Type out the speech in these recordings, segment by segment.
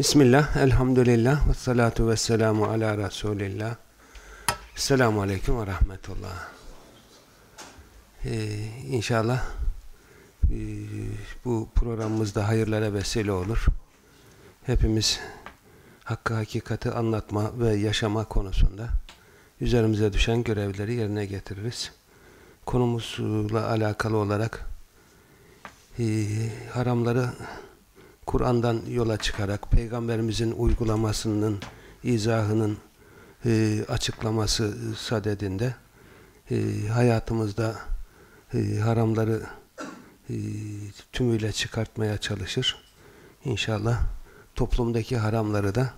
Bismillah, elhamdülillah, ve salatu ve selamu ala Resulillah. Selamu aleyküm ve rahmetullah. Ee, inşallah e, bu programımızda hayırlara vesile olur. Hepimiz hakkı hakikati anlatma ve yaşama konusunda üzerimize düşen görevleri yerine getiririz. Konumuzla alakalı olarak e, haramları Kur'an'dan yola çıkarak Peygamberimizin uygulamasının, izahının e, açıklaması sadedinde e, hayatımızda e, haramları e, tümüyle çıkartmaya çalışır. İnşallah toplumdaki haramları da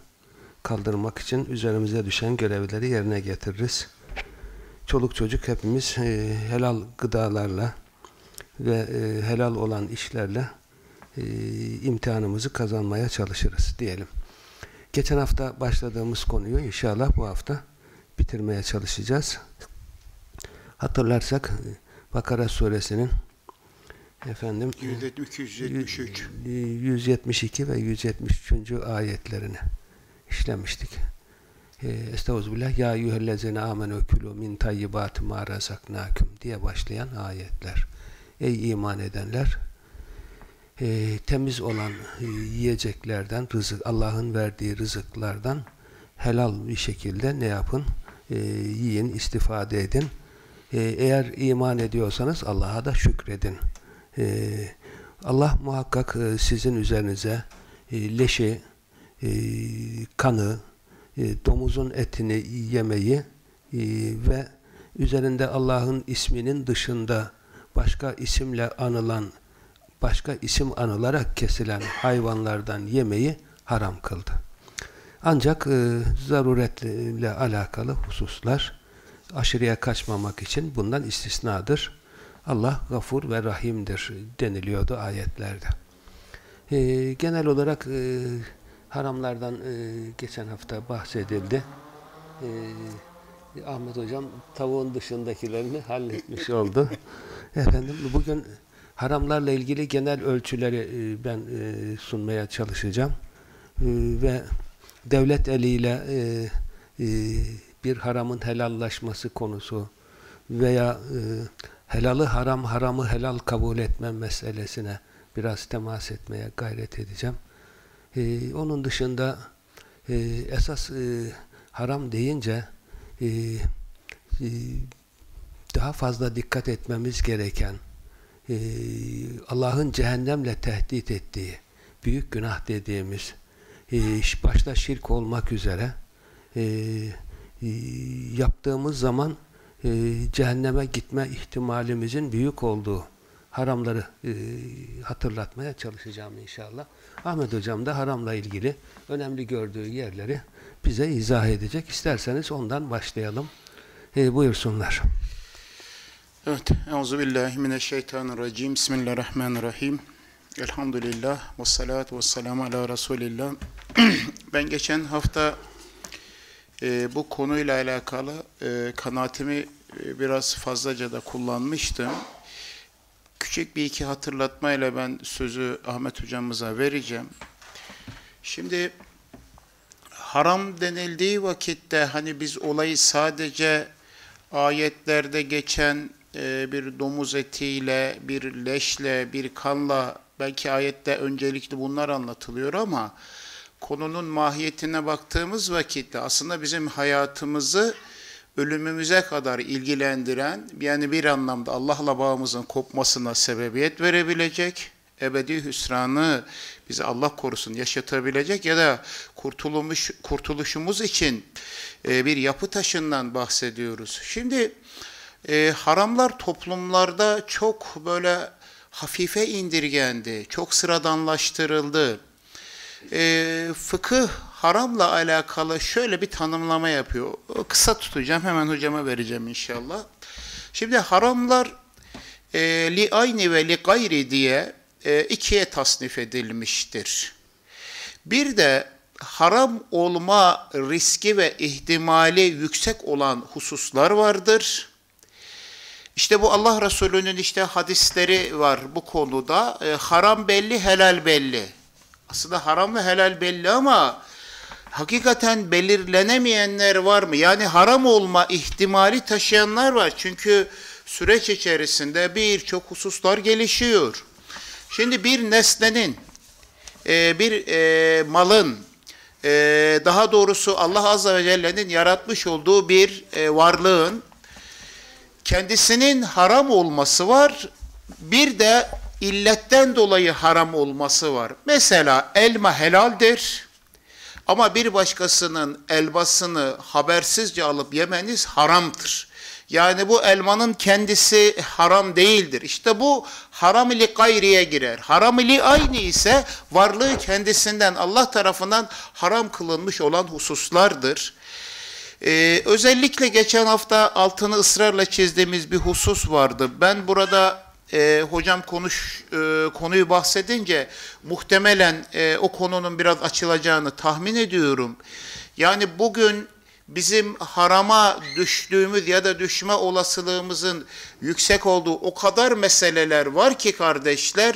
kaldırmak için üzerimize düşen görevleri yerine getiririz. Çoluk çocuk hepimiz e, helal gıdalarla ve e, helal olan işlerle e, imtihanımızı kazanmaya çalışırız diyelim. Geçen hafta başladığımız konuyu inşallah bu hafta bitirmeye çalışacağız. Hatırlarsak Bakara suresinin efendim 273 172 ve 173. ayetlerini işlemiştik. Estağfirullah ya eyyühellezine amenu kulu min tayyibati ma razaknakum diye başlayan ayetler. Ey iman edenler e, temiz olan e, yiyeceklerden, rızık Allah'ın verdiği rızıklardan helal bir şekilde ne yapın? E, yiyin, istifade edin. E, eğer iman ediyorsanız Allah'a da şükredin. E, Allah muhakkak e, sizin üzerinize e, leşi, e, kanı, e, domuzun etini yemeyi e, ve üzerinde Allah'ın isminin dışında başka isimle anılan başka isim anılarak kesilen hayvanlardan yemeyi haram kıldı. Ancak e, zaruretle alakalı hususlar aşırıya kaçmamak için bundan istisnadır. Allah gafur ve rahimdir deniliyordu ayetlerde. E, genel olarak e, haramlardan e, geçen hafta bahsedildi. E, Ahmet Hocam tavuğun dışındakilerini halletmiş oldu. Efendim bugün haramlarla ilgili genel ölçüleri e, ben e, sunmaya çalışacağım. E, ve devlet eliyle bir haramın helallaşması konusu veya helalı haram, haramı helal kabul etme meselesine biraz temas etmeye gayret edeceğim. Onun dışında esas haram deyince daha fazla dikkat etmemiz gereken e, Allah'ın cehennemle tehdit ettiği büyük günah dediğimiz e, başta şirk olmak üzere e, yaptığımız zaman cehenneme gitme ihtimalimizin büyük olduğu haramları hatırlatmaya çalışacağım inşallah. Ahmet Hocam da haramla ilgili önemli gördüğü yerleri bize izah edecek. İsterseniz ondan başlayalım. buyursunlar. Evet, Euzu billahi mineşşeytanirracim. Bismillahirrahmanirrahim. Elhamdülillah ve salatu ve selamu ala Resulillah. ben geçen hafta e, bu konuyla alakalı e, kanaatimi e, biraz fazlaca da kullanmıştım. Küçük bir iki hatırlatmayla ben sözü Ahmet hocamıza vereceğim. Şimdi haram denildiği vakitte hani biz olayı sadece ayetlerde geçen e, bir domuz etiyle, bir leşle, bir kanla belki ayette öncelikli bunlar anlatılıyor ama konunun mahiyetine baktığımız vakitte aslında bizim hayatımızı ölümümüze kadar ilgilendiren yani bir anlamda Allah'la bağımızın kopmasına sebebiyet verebilecek, ebedi hüsranı bizi Allah korusun yaşatabilecek ya da kurtulmuş, kurtuluşumuz için e, bir yapı taşından bahsediyoruz. Şimdi e, haramlar toplumlarda çok böyle hafife indirgendi, çok sıradanlaştırıldı. E, fıkıh haramla alakalı şöyle bir tanımlama yapıyor. Kısa tutacağım, hemen hocama vereceğim inşallah. Şimdi haramlar e, li ayni ve li gayri diye e, ikiye tasnif edilmiştir. Bir de haram olma riski ve ihtimali yüksek olan hususlar vardır. İşte bu Allah Resulü'nün işte hadisleri var bu konuda. E, haram belli, helal belli. Aslında haram ve helal belli ama hakikaten belirlenemeyenler var mı? Yani haram olma ihtimali taşıyanlar var. Çünkü süreç içerisinde birçok hususlar gelişiyor. Şimdi bir nesnenin, e, bir e, malın, e, daha doğrusu Allah Azze ve Celle'nin yaratmış olduğu bir varlığın kendisinin haram olması var. Bir de illetten dolayı haram olması var. Mesela elma helaldir. Ama bir başkasının elbasını habersizce alıp yemeniz haramdır. Yani bu elmanın kendisi haram değildir. İşte bu haram ili gayriye girer. Haram ili aynı ise varlığı kendisinden Allah tarafından haram kılınmış olan hususlardır. Ee, özellikle geçen hafta altını ısrarla çizdiğimiz bir husus vardı. Ben burada e, hocam konuş e, konuyu bahsedince muhtemelen e, o konunun biraz açılacağını tahmin ediyorum. Yani bugün bizim harama düştüğümüz ya da düşme olasılığımızın yüksek olduğu o kadar meseleler var ki kardeşler.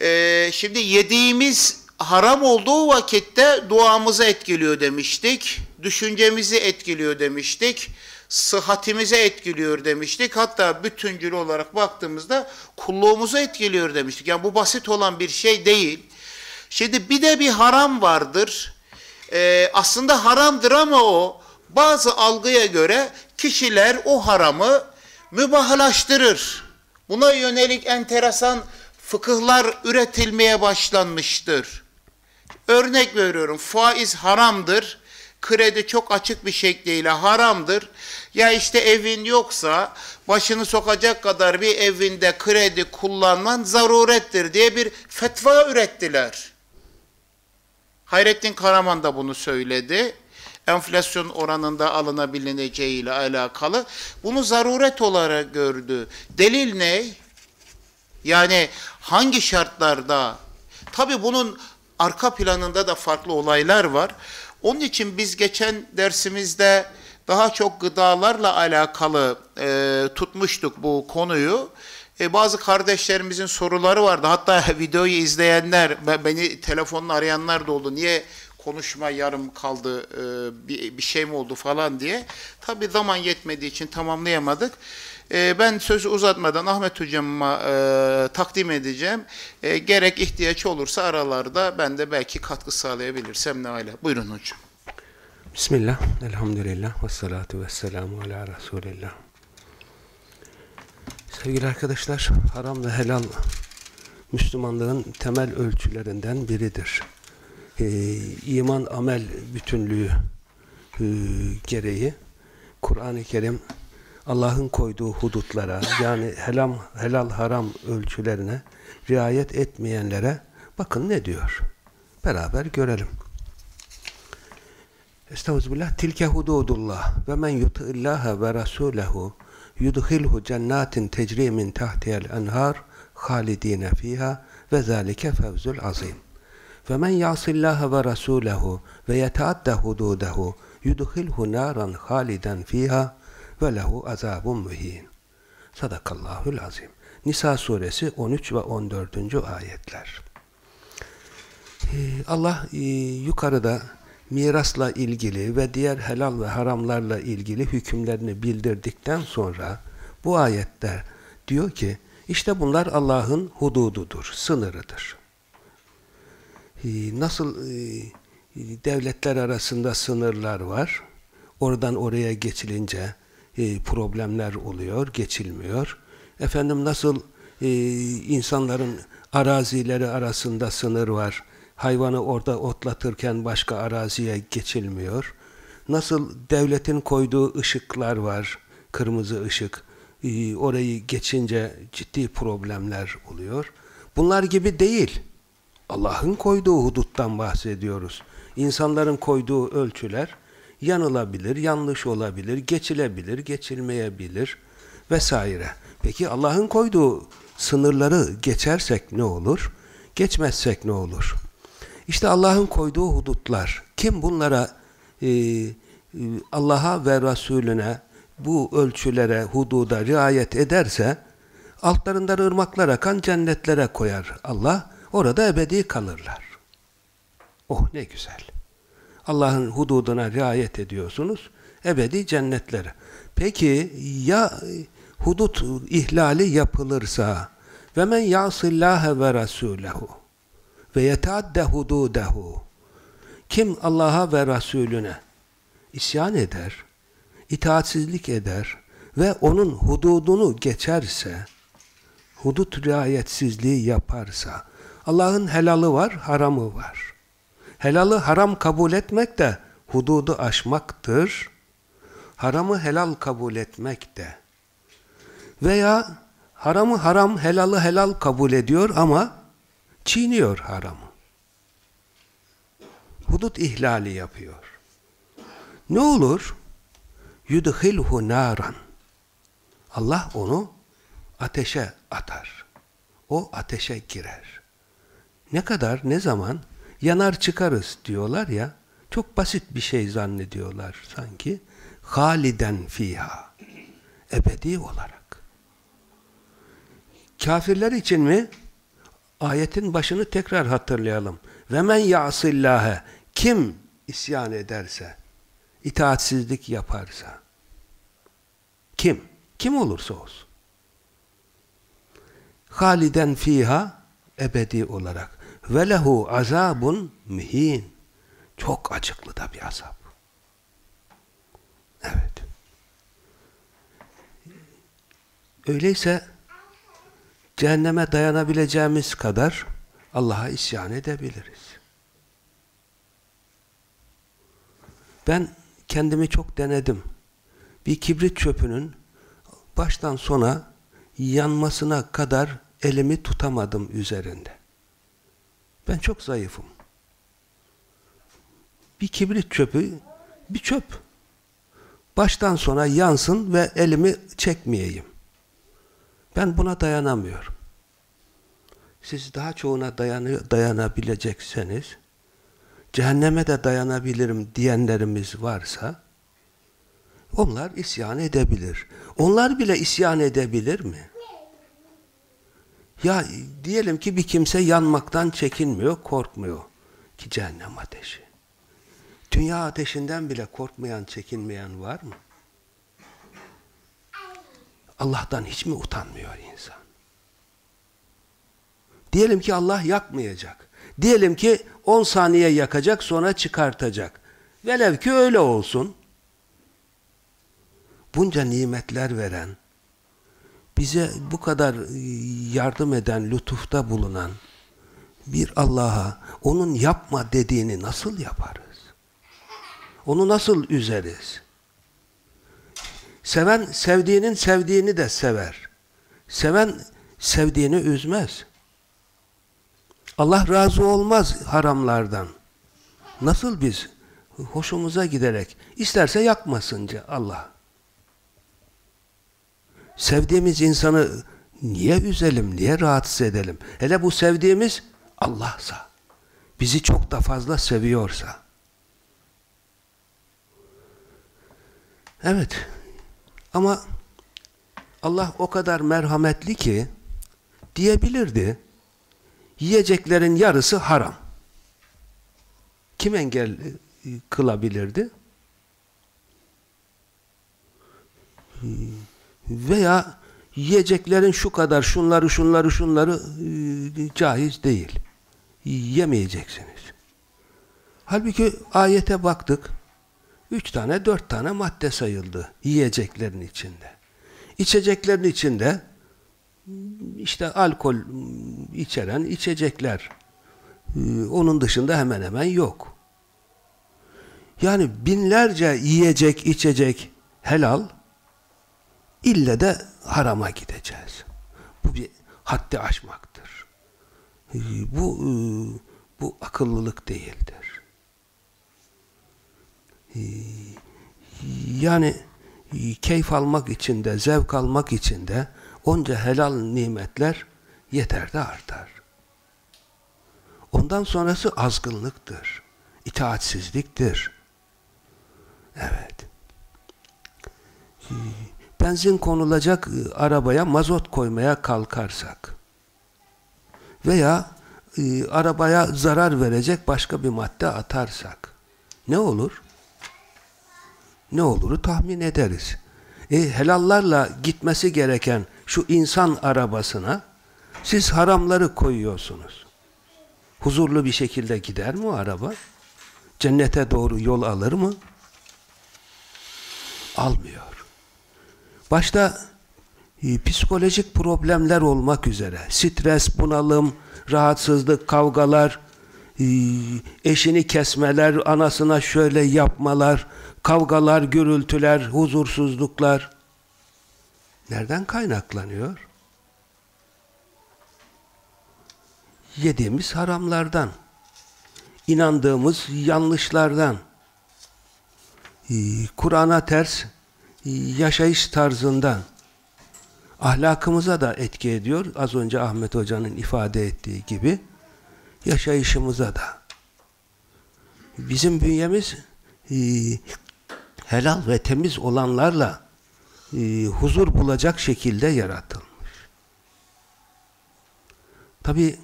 E, şimdi yediğimiz haram olduğu vakitte duamızı etkiliyor demiştik. Düşüncemizi etkiliyor demiştik sıhhatimize etkiliyor demiştik. Hatta bütüncül olarak baktığımızda kulluğumuzu etkiliyor demiştik. Yani bu basit olan bir şey değil. Şimdi bir de bir haram vardır. Ee, aslında haramdır ama o bazı algıya göre kişiler o haramı mübahlaştırır. Buna yönelik enteresan fıkıhlar üretilmeye başlanmıştır. Örnek veriyorum faiz haramdır kredi çok açık bir şekliyle haramdır. Ya işte evin yoksa başını sokacak kadar bir evinde kredi kullanman zarurettir diye bir fetva ürettiler. Hayrettin Karaman da bunu söyledi. Enflasyon oranında alınabilineceği ile alakalı. Bunu zaruret olarak gördü. Delil ne? Yani hangi şartlarda? Tabi bunun arka planında da farklı olaylar var. Onun için biz geçen dersimizde daha çok gıdalarla alakalı e, tutmuştuk bu konuyu. E, bazı kardeşlerimizin soruları vardı. Hatta videoyu izleyenler, beni telefonla arayanlar da oldu. Niye konuşma yarım kaldı, e, bir, bir şey mi oldu falan diye. Tabi zaman yetmediği için tamamlayamadık. E, ben sözü uzatmadan Ahmet Hocam'a e, takdim edeceğim. E, gerek ihtiyaç olursa aralarda ben de belki katkı sağlayabilirsem ne ala. Buyurun hocam. Bismillah, elhamdülillah, ve salatu ve selamu ala Resulillah. Sevgili arkadaşlar, haram ve helal Müslümanlığın temel ölçülerinden biridir. Ee, iman amel bütünlüğü e, gereği Kur'an-ı Kerim Allah'ın koyduğu hudutlara yani helal, helal haram ölçülerine riayet etmeyenlere bakın ne diyor. Beraber görelim. Estağfirullah. Tilke hududullah ve men yuti'illaha ve rasulehu yudhilhu cennatin tecri min tahtiyel enhar halidine fiha ve zalike fevzul azim. Ve men yasillaha ve rasulehu ve yetaadda hududehu yudhilhu naran haliden fiha ve lehu azabun mühin. Sadakallahul azim. Nisa suresi 13 ve 14. ayetler. Ee, Allah e, yukarıda mirasla ilgili ve diğer helal ve haramlarla ilgili hükümlerini bildirdikten sonra bu ayette diyor ki işte bunlar Allah'ın hudududur, sınırıdır. Ee, nasıl e, devletler arasında sınırlar var, oradan oraya geçilince e, problemler oluyor, geçilmiyor. Efendim nasıl e, insanların arazileri arasında sınır var, hayvanı orada otlatırken başka araziye geçilmiyor. Nasıl devletin koyduğu ışıklar var, kırmızı ışık, e, orayı geçince ciddi problemler oluyor. Bunlar gibi değil. Allah'ın koyduğu huduttan bahsediyoruz. İnsanların koyduğu ölçüler yanılabilir, yanlış olabilir, geçilebilir, geçilmeyebilir vesaire. Peki Allah'ın koyduğu sınırları geçersek ne olur? Geçmezsek ne olur? İşte Allah'ın koyduğu hudutlar. Kim bunlara e, e, Allah'a ve Resulüne bu ölçülere, hududa riayet ederse altlarından ırmaklar akan cennetlere koyar Allah. Orada ebedi kalırlar. Oh ne güzel. Allah'ın hududuna riayet ediyorsunuz. Ebedi cennetlere. Peki ya hudut ihlali yapılırsa ve men yasillâhe ve rasûlehu ve yetadde hududehu kim Allah'a ve Resulüne isyan eder, itaatsizlik eder ve onun hududunu geçerse, hudut riayetsizliği yaparsa, Allah'ın helalı var, haramı var. Helalı haram kabul etmek de hududu aşmaktır. Haramı helal kabul etmek de. Veya haramı haram, helalı helal kabul ediyor ama çiğniyor haramı. Hudut ihlali yapıyor. Ne olur? Yudhilhu naran. Allah onu ateşe atar. O ateşe girer. Ne kadar, ne zaman? Yanar çıkarız diyorlar ya. Çok basit bir şey zannediyorlar sanki. Haliden fiha. Ebedi olarak. Kafirler için mi? Ayetin başını tekrar hatırlayalım. Ve men ya'sillâhe kim isyan ederse, itaatsizlik yaparsa, kim? Kim olursa olsun. Haliden fiha ebedi olarak ve lehu azabun mühin. Çok acıklı da bir azap. Evet. Öyleyse cehenneme dayanabileceğimiz kadar Allah'a isyan edebiliriz. Ben kendimi çok denedim. Bir kibrit çöpünün baştan sona yanmasına kadar elimi tutamadım üzerinde. Ben çok zayıfım. Bir kibrit çöpü, bir çöp. Baştan sona yansın ve elimi çekmeyeyim. Ben buna dayanamıyorum. Siz daha çoğuna dayanı, dayanabilecekseniz, cehenneme de dayanabilirim diyenlerimiz varsa, onlar isyan edebilir. Onlar bile isyan edebilir mi? Ya diyelim ki bir kimse yanmaktan çekinmiyor, korkmuyor ki cehennem ateşi. Dünya ateşinden bile korkmayan, çekinmeyen var mı? Allah'tan hiç mi utanmıyor insan? Diyelim ki Allah yakmayacak. Diyelim ki 10 saniye yakacak sonra çıkartacak. Velev ki öyle olsun. Bunca nimetler veren, bize bu kadar yardım eden, lütufta bulunan bir Allah'a onun yapma dediğini nasıl yaparız? Onu nasıl üzeriz? Seven sevdiğinin sevdiğini de sever. Seven sevdiğini üzmez. Allah razı olmaz haramlardan. Nasıl biz hoşumuza giderek isterse yakmasınca Allah. Sevdiğimiz insanı niye üzelim, niye rahatsız edelim? Hele bu sevdiğimiz Allah'sa, bizi çok da fazla seviyorsa. Evet, ama Allah o kadar merhametli ki diyebilirdi, yiyeceklerin yarısı haram. Kim engel e, kılabilirdi? Veya yiyeceklerin şu kadar şunları şunları şunları e, caiz değil. Yemeyeceksiniz. Halbuki ayete baktık. Üç tane, dört tane madde sayıldı yiyeceklerin içinde. İçeceklerin içinde işte alkol içeren içecekler. Ee, onun dışında hemen hemen yok. Yani binlerce yiyecek, içecek helal ille de harama gideceğiz. Bu bir haddi aşmaktır. Bu e, bu akıllılık değildir. Ee, yani keyif almak için de, zevk almak için de onca helal nimetler yeter de artar. Ondan sonrası azgınlıktır. itaatsizliktir. Evet. Benzin konulacak arabaya mazot koymaya kalkarsak veya e, arabaya zarar verecek başka bir madde atarsak ne olur? Ne oluru tahmin ederiz. E, helallarla gitmesi gereken şu insan arabasına siz haramları koyuyorsunuz. Huzurlu bir şekilde gider mi o araba? Cennete doğru yol alır mı? Almıyor. Başta e, psikolojik problemler olmak üzere. Stres, bunalım, rahatsızlık, kavgalar, e, eşini kesmeler, anasına şöyle yapmalar, kavgalar, gürültüler, huzursuzluklar. Nereden kaynaklanıyor? Yediğimiz haramlardan, inandığımız yanlışlardan, e, Kur'an'a ters yaşayış tarzından, ahlakımıza da etki ediyor. Az önce Ahmet Hoca'nın ifade ettiği gibi yaşayışımıza da. Bizim bünyemiz e, helal ve temiz olanlarla e, huzur bulacak şekilde yaratılmış. Tabi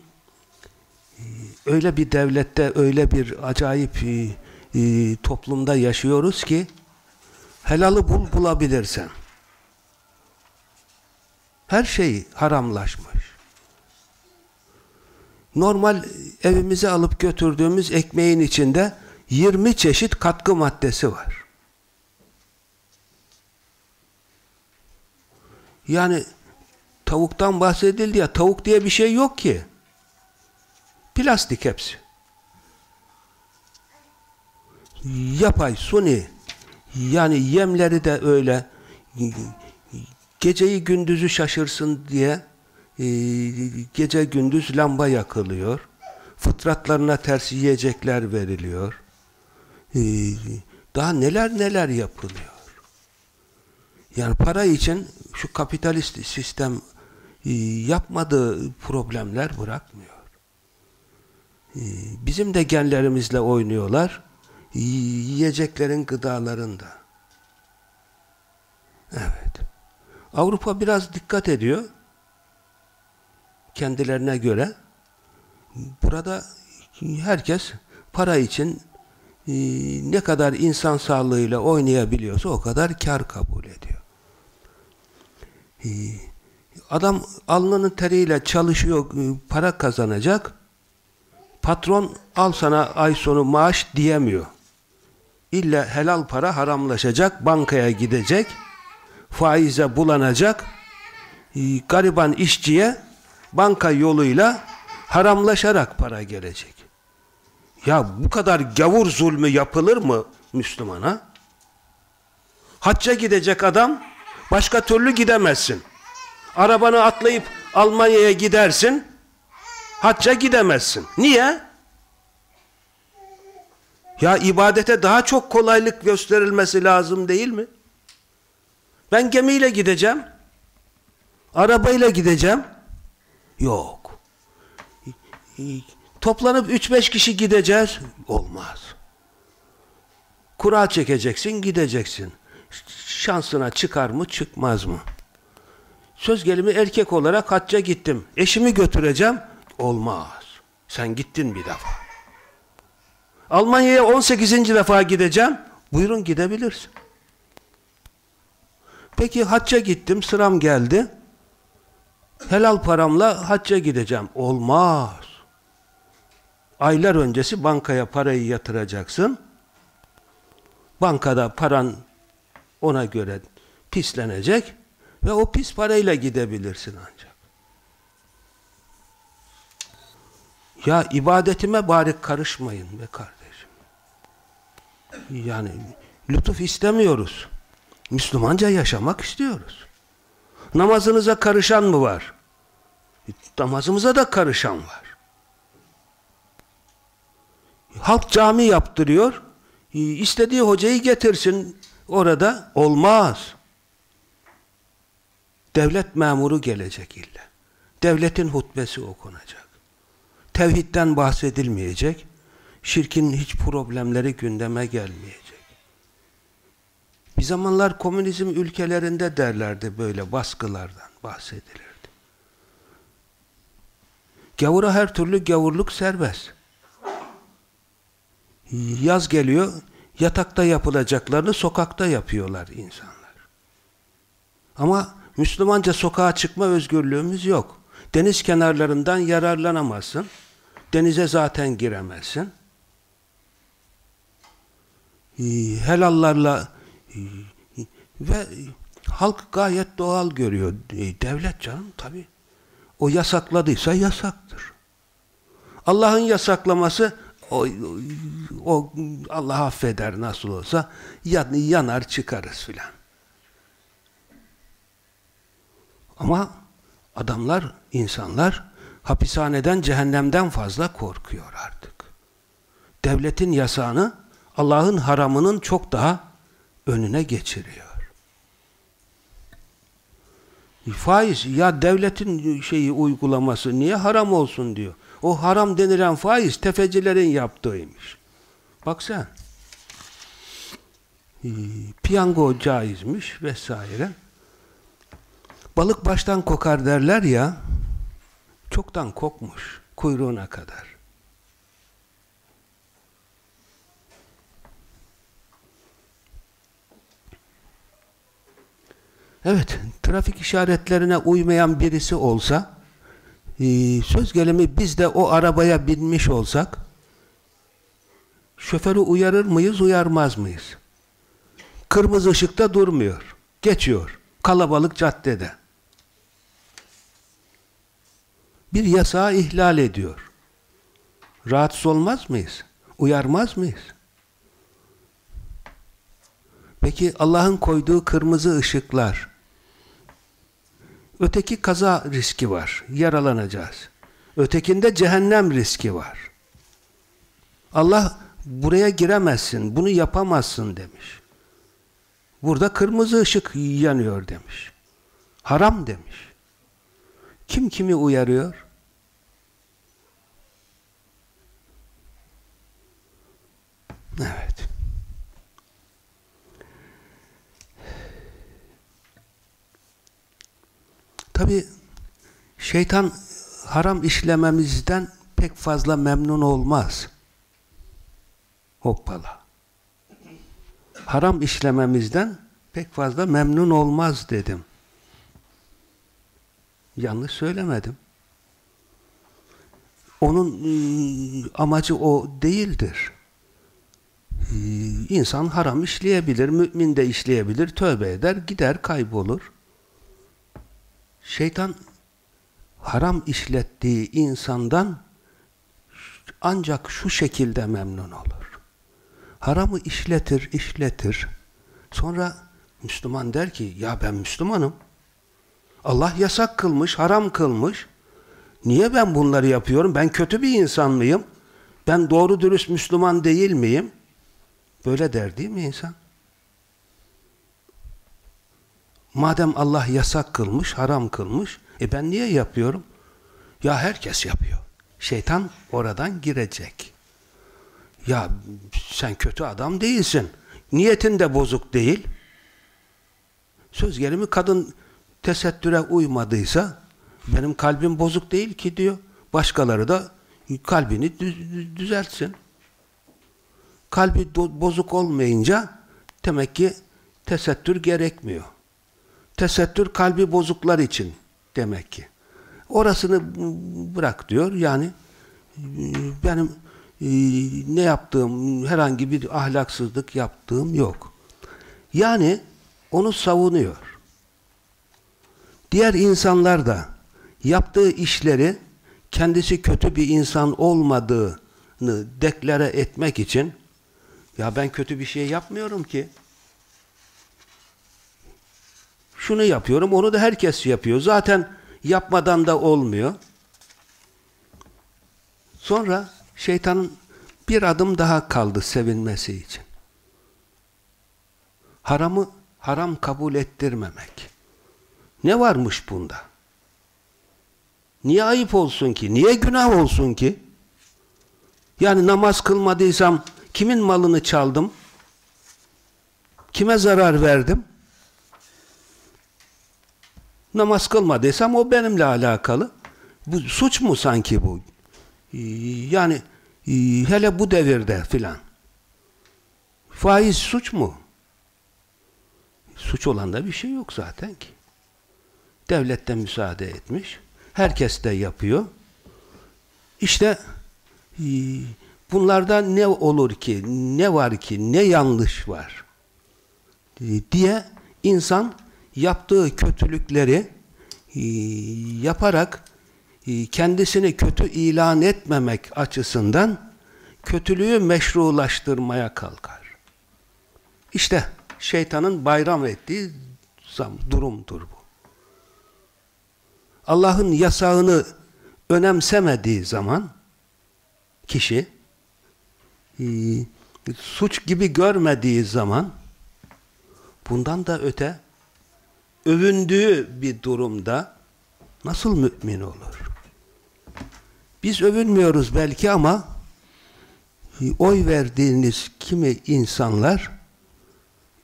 e, öyle bir devlette, öyle bir acayip e, e, toplumda yaşıyoruz ki helalı bul bulabilirsen. Her şey haramlaşmış. Normal evimize alıp götürdüğümüz ekmeğin içinde 20 çeşit katkı maddesi var. Yani tavuktan bahsedildi ya, tavuk diye bir şey yok ki. Plastik hepsi. Yapay, suni. Yani yemleri de öyle. Geceyi gündüzü şaşırsın diye e, gece gündüz lamba yakılıyor. Fıtratlarına ters yiyecekler veriliyor. E, daha neler neler yapılıyor. Yani para için şu kapitalist sistem e, yapmadığı problemler bırakmıyor. Bizim de genlerimizle oynuyorlar. E, yiyeceklerin gıdalarında. Evet. Avrupa biraz dikkat ediyor. Kendilerine göre. Burada herkes para için ne kadar insan sağlığıyla oynayabiliyorsa o kadar kar kabul ediyor. Adam alnının teriyle çalışıyor, para kazanacak. Patron al sana ay sonu maaş diyemiyor. İlla helal para haramlaşacak, bankaya gidecek, faize bulanacak, gariban işçiye banka yoluyla haramlaşarak para gelecek. Ya bu kadar gavur zulmü yapılır mı Müslümana? Hacca gidecek adam başka türlü gidemezsin. Arabanı atlayıp Almanya'ya gidersin hacca gidemezsin. Niye? Ya ibadete daha çok kolaylık gösterilmesi lazım değil mi? Ben gemiyle gideceğim. Arabayla gideceğim. Yok. Toplanıp 3-5 kişi gideceğiz. Olmaz. Kura çekeceksin, gideceksin. Şansına çıkar mı, çıkmaz mı? Söz gelimi erkek olarak hacca gittim. Eşimi götüreceğim. Olmaz. Sen gittin bir defa. Almanya'ya 18. defa gideceğim. Buyurun gidebilirsin. Peki hacca gittim, sıram geldi. Helal paramla hacca gideceğim. Olmaz. Aylar öncesi bankaya parayı yatıracaksın. Bankada paran ona göre pislenecek ve o pis parayla gidebilirsin ancak. Ya ibadetime bari karışmayın be kardeşim. Yani lütuf istemiyoruz. Müslümanca yaşamak istiyoruz. Namazınıza karışan mı var? Namazımıza da karışan var. Halk cami yaptırıyor. İstediği hocayı getirsin orada. Olmaz. Devlet memuru gelecek illa. Devletin hutbesi okunacak. Tevhidden bahsedilmeyecek. Şirkin hiç problemleri gündeme gelmeyecek. Bir zamanlar komünizm ülkelerinde derlerdi böyle baskılardan bahsedilirdi. Gavura her türlü gavurluk serbest. Yaz geliyor, yatakta yapılacaklarını sokakta yapıyorlar insanlar. Ama Müslümanca sokağa çıkma özgürlüğümüz yok. Deniz kenarlarından yararlanamazsın. Denize zaten giremezsin. Ee, helallarla e, ve halk gayet doğal görüyor. E, devlet canım tabi. O yasakladıysa yasaktır. Allah'ın yasaklaması o, o Allah affeder nasıl olsa yanar çıkarız filan. Ama adamlar, insanlar hapishaneden, cehennemden fazla korkuyor artık. Devletin yasağını Allah'ın haramının çok daha önüne geçiriyor. Faiz, ya devletin şeyi uygulaması niye haram olsun diyor. O haram denilen faiz tefecilerin yaptığıymış. Bak sen. Ee, piyango caizmiş vesaire. Balık baştan kokar derler ya, çoktan kokmuş kuyruğuna kadar. Evet, trafik işaretlerine uymayan birisi olsa, e, söz gelimi biz de o arabaya binmiş olsak, şoförü uyarır mıyız, uyarmaz mıyız? Kırmızı ışıkta durmuyor, geçiyor, kalabalık caddede. Bir yasağı ihlal ediyor. Rahatsız olmaz mıyız? Uyarmaz mıyız? Peki Allah'ın koyduğu kırmızı ışıklar, Öteki kaza riski var. Yaralanacağız. Ötekinde cehennem riski var. Allah buraya giremezsin, bunu yapamazsın demiş. Burada kırmızı ışık yanıyor demiş. Haram demiş. Kim kimi uyarıyor? Evet. Tabi şeytan haram işlememizden pek fazla memnun olmaz. Hoppala. Haram işlememizden pek fazla memnun olmaz dedim. Yanlış söylemedim. Onun ıı, amacı o değildir. İnsan haram işleyebilir, mümin de işleyebilir, tövbe eder, gider, kaybolur. Şeytan haram işlettiği insandan ancak şu şekilde memnun olur. Haramı işletir, işletir. Sonra Müslüman der ki, ya ben Müslümanım. Allah yasak kılmış, haram kılmış. Niye ben bunları yapıyorum? Ben kötü bir insan mıyım? Ben doğru dürüst Müslüman değil miyim? Böyle der değil mi insan? Madem Allah yasak kılmış, haram kılmış, e ben niye yapıyorum? Ya herkes yapıyor. Şeytan oradan girecek. Ya sen kötü adam değilsin. Niyetin de bozuk değil. Söz gelimi kadın tesettüre uymadıysa benim kalbim bozuk değil ki diyor. Başkaları da kalbini düzeltsin. Kalbi bozuk olmayınca demek ki tesettür gerekmiyor. Tesettür kalbi bozuklar için demek ki. Orasını bırak diyor. Yani benim e, ne yaptığım, herhangi bir ahlaksızlık yaptığım yok. Yani onu savunuyor. Diğer insanlar da yaptığı işleri kendisi kötü bir insan olmadığını deklare etmek için ya ben kötü bir şey yapmıyorum ki şunu yapıyorum, onu da herkes yapıyor. Zaten yapmadan da olmuyor. Sonra şeytanın bir adım daha kaldı sevinmesi için. Haramı haram kabul ettirmemek. Ne varmış bunda? Niye ayıp olsun ki? Niye günah olsun ki? Yani namaz kılmadıysam kimin malını çaldım? Kime zarar verdim? Namaz kılmadıysam o benimle alakalı. Bu suç mu sanki bu? Ee, Yani e, hele bu devirde filan. Faiz suç mu? Suç olan da bir şey yok zaten ki. Devlet de müsaade etmiş. Herkes de yapıyor. İşte e, bunlarda ne olur ki, ne var ki, ne yanlış var e, diye insan yaptığı kötülükleri e, yaparak e, kendisini kötü ilan etmemek açısından kötülüğü meşrulaştırmaya kalkar. İşte şeytanın bayram ettiği durumdur bu. Allah'ın yasağını önemsemediği zaman kişi e, suç gibi görmediği zaman bundan da öte övündüğü bir durumda nasıl mümin olur? Biz övünmüyoruz belki ama e, oy verdiğiniz kimi insanlar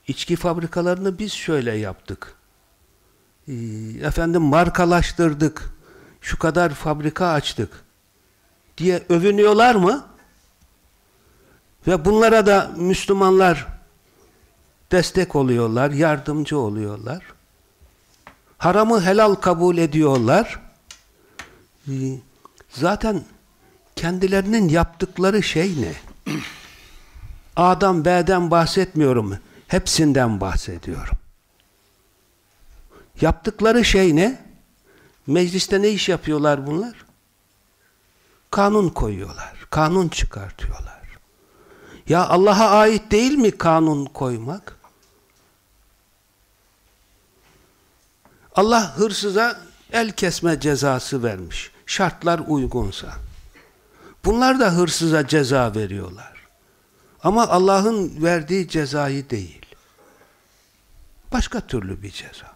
içki fabrikalarını biz şöyle yaptık. E, Efendim markalaştırdık. Şu kadar fabrika açtık diye övünüyorlar mı? Ve bunlara da Müslümanlar destek oluyorlar, yardımcı oluyorlar. Haramı helal kabul ediyorlar. Ee, Zaten kendilerinin yaptıkları şey ne? A'dan B'den bahsetmiyorum. Hepsinden bahsediyorum. Yaptıkları şey ne? Mecliste ne iş yapıyorlar bunlar? Kanun koyuyorlar. Kanun çıkartıyorlar. Ya Allah'a ait değil mi kanun koymak? Allah hırsıza el kesme cezası vermiş. Şartlar uygunsa. Bunlar da hırsıza ceza veriyorlar. Ama Allah'ın verdiği cezayı değil. Başka türlü bir ceza.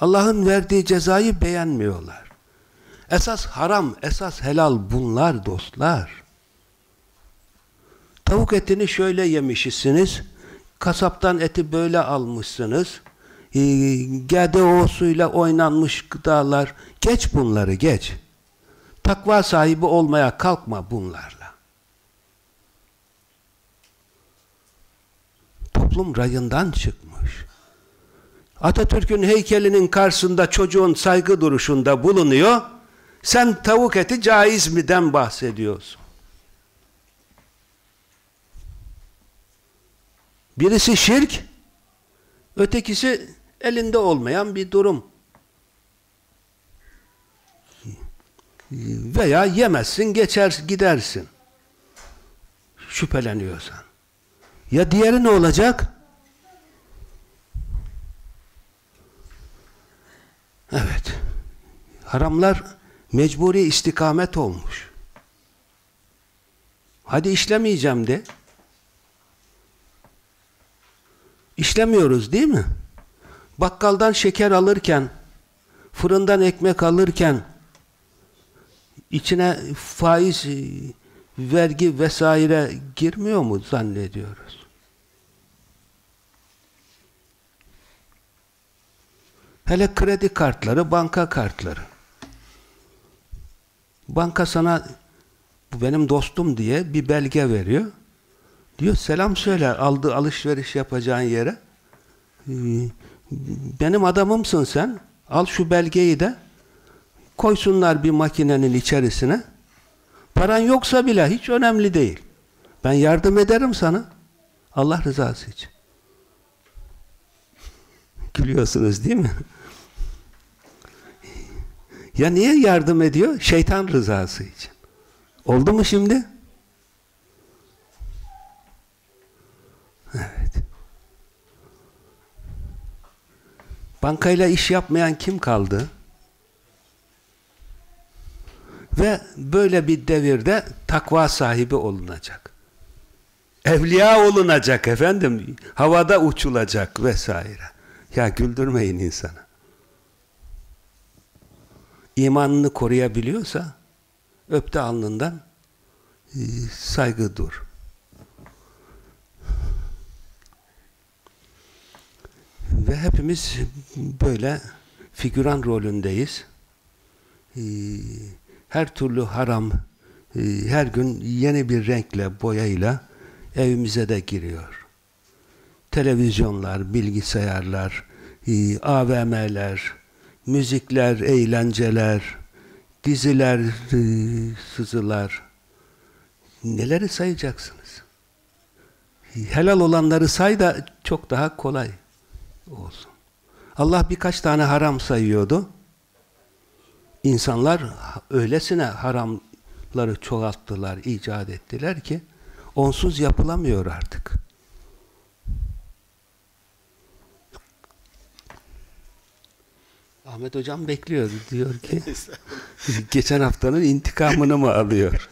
Allah'ın verdiği cezayı beğenmiyorlar. Esas haram, esas helal bunlar dostlar. Tavuk etini şöyle yemişsiniz, kasaptan eti böyle almışsınız, e, GDO'suyla oynanmış gıdalar, geç bunları geç. Takva sahibi olmaya kalkma bunlarla. Toplum rayından çıkmış. Atatürk'ün heykelinin karşısında çocuğun saygı duruşunda bulunuyor, sen tavuk eti caiz mi'den bahsediyorsun. Birisi şirk, ötekisi elinde olmayan bir durum. Veya yemezsin, geçer gidersin. Şüpheleniyorsan. Ya diğeri ne olacak? Evet. Haramlar mecburi istikamet olmuş. Hadi işlemeyeceğim de. İşlemiyoruz değil mi? Bakkaldan şeker alırken, fırından ekmek alırken, içine faiz, vergi vesaire girmiyor mu zannediyoruz? Hele kredi kartları, banka kartları. Banka sana bu benim dostum diye bir belge veriyor. Diyor selam söyle aldı alışveriş yapacağın yere. Ee, benim adamımsın sen. Al şu belgeyi de koysunlar bir makinenin içerisine. Paran yoksa bile hiç önemli değil. Ben yardım ederim sana. Allah rızası için. Gülüyorsunuz değil mi? Ya niye yardım ediyor? Şeytan rızası için. Oldu mu şimdi? Bankayla iş yapmayan kim kaldı? Ve böyle bir devirde takva sahibi olunacak. Evliya olunacak efendim. Havada uçulacak vesaire. Ya güldürmeyin insanı. İmanını koruyabiliyorsa öpte alnından e, saygı dur. Ve hepimiz böyle figüran rolündeyiz. e, her türlü haram e, her gün yeni bir renkle, boyayla evimize de giriyor. Televizyonlar, bilgisayarlar, e, AVM'ler, müzikler, eğlenceler, diziler, e, sızılar. Neleri sayacaksınız? Helal olanları say da çok daha kolay olsun. Allah birkaç tane haram sayıyordu. İnsanlar öylesine haramları çoğalttılar, icat ettiler ki onsuz yapılamıyor artık. Ahmet Hocam bekliyor. Diyor ki geçen haftanın intikamını mı alıyor?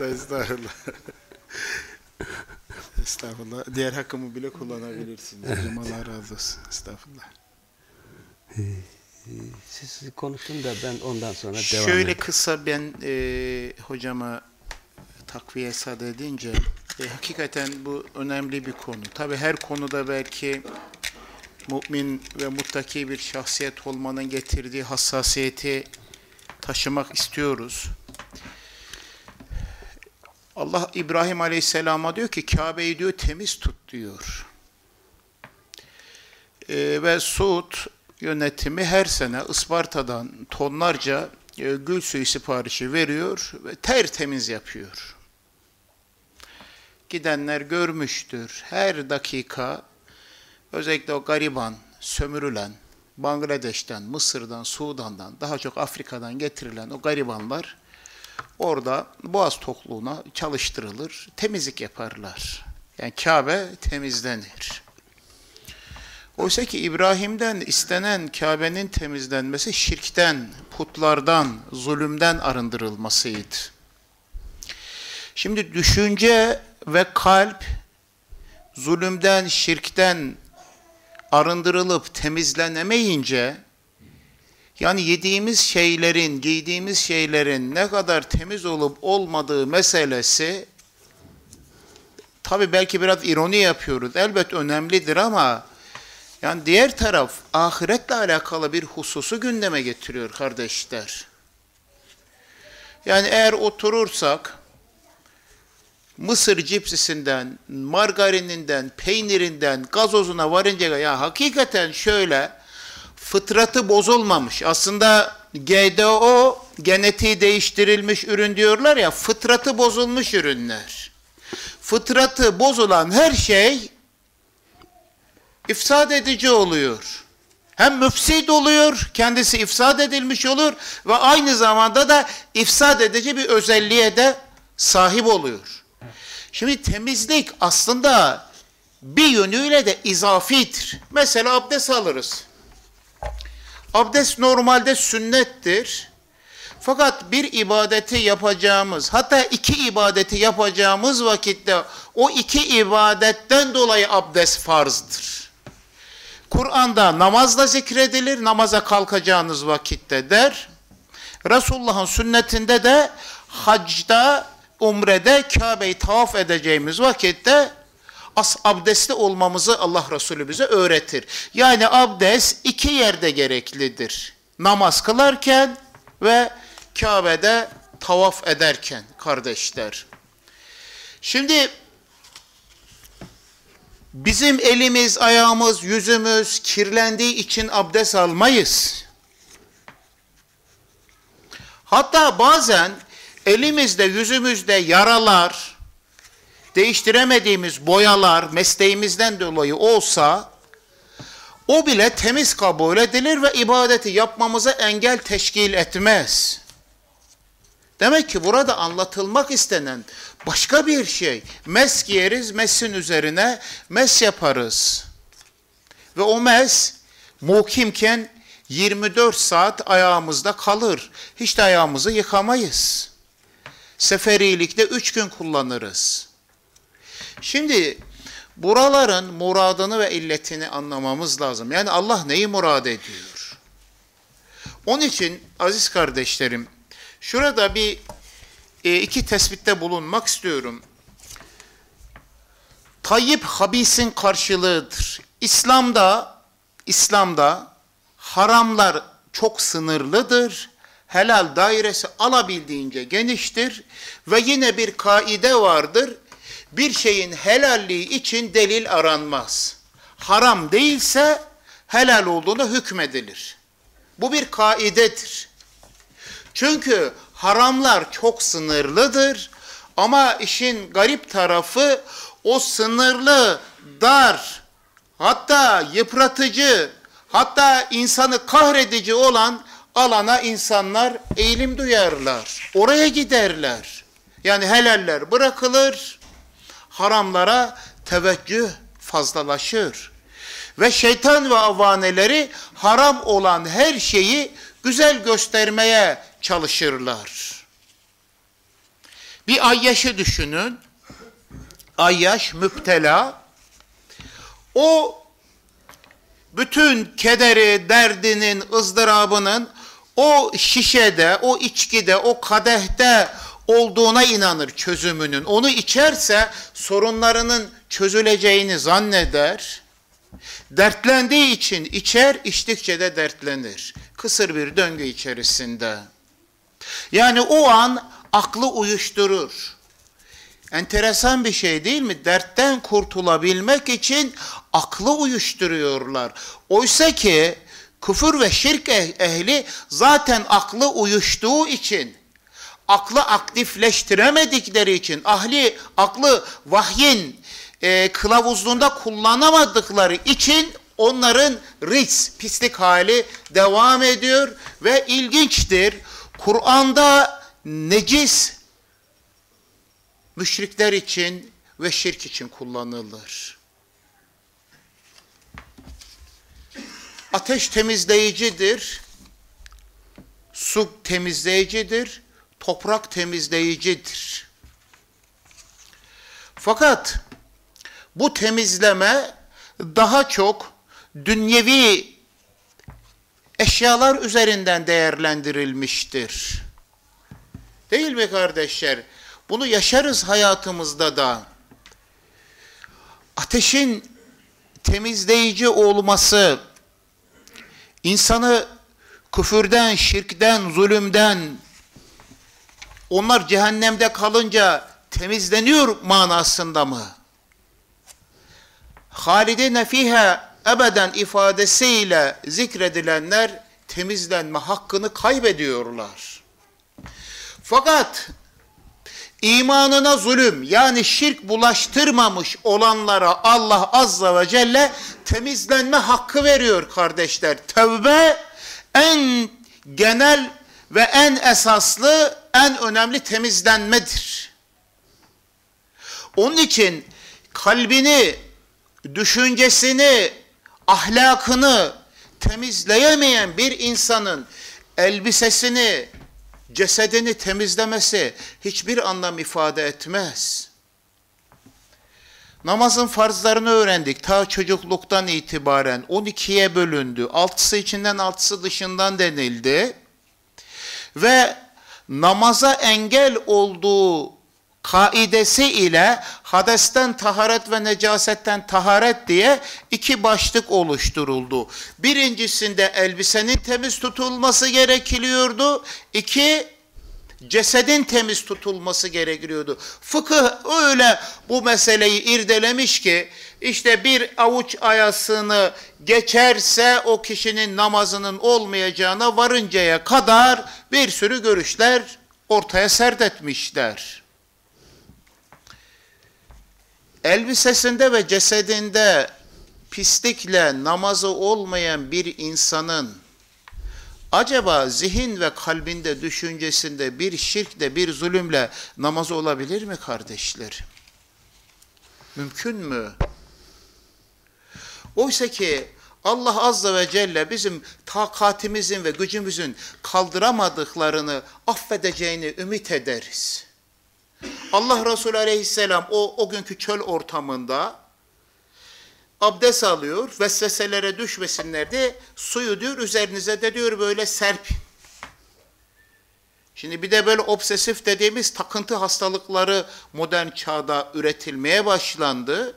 Estağfurullah. Estağfurullah. Diğer hakkımı bile kullanabilirsiniz. Hocam Allah razı olsun. Estağfurullah. Siz konuşun da ben ondan sonra devam Şöyle kısa ben e, hocama takviye sade edince e, hakikaten bu önemli bir konu. Tabi her konuda belki mümin ve muttaki bir şahsiyet olmanın getirdiği hassasiyeti taşımak istiyoruz. Allah İbrahim Aleyhisselam'a diyor ki Kabe'yi diyor temiz tut diyor. E, ve Suud yönetimi her sene Isparta'dan tonlarca e, gül suyu siparişi veriyor ve tertemiz yapıyor. Gidenler görmüştür. Her dakika özellikle o gariban, sömürülen, Bangladeş'ten, Mısır'dan, Sudan'dan, daha çok Afrika'dan getirilen o garibanlar orada boğaz tokluğuna çalıştırılır, temizlik yaparlar. Yani Kabe temizlenir. Oysa ki İbrahim'den istenen Kabe'nin temizlenmesi şirkten, putlardan, zulümden arındırılmasıydı. Şimdi düşünce ve kalp zulümden, şirkten arındırılıp temizlenemeyince yani yediğimiz şeylerin, giydiğimiz şeylerin ne kadar temiz olup olmadığı meselesi tabi belki biraz ironi yapıyoruz. Elbet önemlidir ama yani diğer taraf ahiretle alakalı bir hususu gündeme getiriyor kardeşler. Yani eğer oturursak Mısır cipsisinden, margarininden, peynirinden, gazozuna varınca ya hakikaten şöyle fıtratı bozulmamış. Aslında GDO genetiği değiştirilmiş ürün diyorlar ya fıtratı bozulmuş ürünler. Fıtratı bozulan her şey ifsad edici oluyor. Hem müfsid oluyor, kendisi ifsad edilmiş olur ve aynı zamanda da ifsad edici bir özelliğe de sahip oluyor. Şimdi temizlik aslında bir yönüyle de izafidir. Mesela abdest alırız. Abdest normalde sünnettir. Fakat bir ibadeti yapacağımız, hatta iki ibadeti yapacağımız vakitte o iki ibadetten dolayı abdest farzdır. Kur'an'da namazla zikredilir, namaza kalkacağınız vakitte der. Resulullah'ın sünnetinde de hacda, umrede Kabe'yi tavaf edeceğimiz vakitte as abdestli olmamızı Allah Resulü bize öğretir. Yani abdest iki yerde gereklidir. Namaz kılarken ve Kabe'de tavaf ederken kardeşler. Şimdi bizim elimiz, ayağımız, yüzümüz kirlendiği için abdest almayız. Hatta bazen elimizde, yüzümüzde yaralar, değiştiremediğimiz boyalar mesleğimizden dolayı olsa o bile temiz kabul edilir ve ibadeti yapmamıza engel teşkil etmez. Demek ki burada anlatılmak istenen başka bir şey. Mes giyeriz, mesin üzerine mes yaparız. Ve o mes muhkimken 24 saat ayağımızda kalır. Hiç de ayağımızı yıkamayız. Seferilikte 3 gün kullanırız. Şimdi buraların muradını ve illetini anlamamız lazım. Yani Allah neyi murad ediyor? Onun için aziz kardeşlerim, şurada bir e, iki tespitte bulunmak istiyorum. Tayyip habisin karşılığıdır. İslam'da İslam'da haramlar çok sınırlıdır, helal dairesi alabildiğince geniştir ve yine bir kaide vardır. Bir şeyin helalliği için delil aranmaz. Haram değilse helal olduğuna hükmedilir. Bu bir kaidedir. Çünkü haramlar çok sınırlıdır ama işin garip tarafı o sınırlı, dar, hatta yıpratıcı, hatta insanı kahredici olan alana insanlar eğilim duyarlar. Oraya giderler. Yani helaller bırakılır, haramlara teveccüh fazlalaşır. Ve şeytan ve avaneleri haram olan her şeyi güzel göstermeye çalışırlar. Bir ayyaşı düşünün. Ayyaş müptela. O bütün kederi, derdinin, ızdırabının o şişede, o içkide, o kadehte olduğuna inanır çözümünün. Onu içerse sorunlarının çözüleceğini zanneder. Dertlendiği için içer, içtikçe de dertlenir. Kısır bir döngü içerisinde. Yani o an aklı uyuşturur. Enteresan bir şey değil mi? Dertten kurtulabilmek için aklı uyuşturuyorlar. Oysa ki küfür ve şirk eh- ehli zaten aklı uyuştuğu için, aklı aktifleştiremedikleri için, ahli aklı vahyin e, kılavuzluğunda kullanamadıkları için onların ris, pislik hali devam ediyor ve ilginçtir. Kur'an'da necis müşrikler için ve şirk için kullanılır. Ateş temizleyicidir, su temizleyicidir, toprak temizleyicidir. Fakat bu temizleme daha çok dünyevi eşyalar üzerinden değerlendirilmiştir. Değil mi kardeşler? Bunu yaşarız hayatımızda da. Ateşin temizleyici olması, insanı küfürden, şirkten, zulümden, onlar cehennemde kalınca temizleniyor manasında mı? Halidine fiha ebeden ifadesiyle zikredilenler temizlenme hakkını kaybediyorlar. Fakat imanına zulüm yani şirk bulaştırmamış olanlara Allah azza ve celle temizlenme hakkı veriyor kardeşler. Tevbe en genel ve en esaslı, en önemli temizlenmedir. Onun için kalbini, düşüncesini, ahlakını temizleyemeyen bir insanın elbisesini, cesedini temizlemesi hiçbir anlam ifade etmez. Namazın farzlarını öğrendik. Ta çocukluktan itibaren 12'ye bölündü. Altısı içinden altısı dışından denildi. Ve namaza engel olduğu kaidesi ile hadesten taharet ve necasetten taharet diye iki başlık oluşturuldu. Birincisinde elbisenin temiz tutulması gerekiliyordu. İki, cesedin temiz tutulması gerekiyordu. Fıkıh öyle bu meseleyi irdelemiş ki işte bir avuç ayasını geçerse o kişinin namazının olmayacağına varıncaya kadar bir sürü görüşler ortaya serdetmişler elbisesinde ve cesedinde pislikle namazı olmayan bir insanın acaba zihin ve kalbinde, düşüncesinde bir şirkle, bir zulümle namazı olabilir mi kardeşler? Mümkün mü? Oysa ki Allah Azze ve Celle bizim takatimizin ve gücümüzün kaldıramadıklarını affedeceğini ümit ederiz. Allah Resulü Aleyhisselam o, o günkü çöl ortamında abdest alıyor, vesveselere düşmesinler diye suyu diyor üzerinize de diyor böyle serpin. Şimdi bir de böyle obsesif dediğimiz takıntı hastalıkları modern çağda üretilmeye başlandı.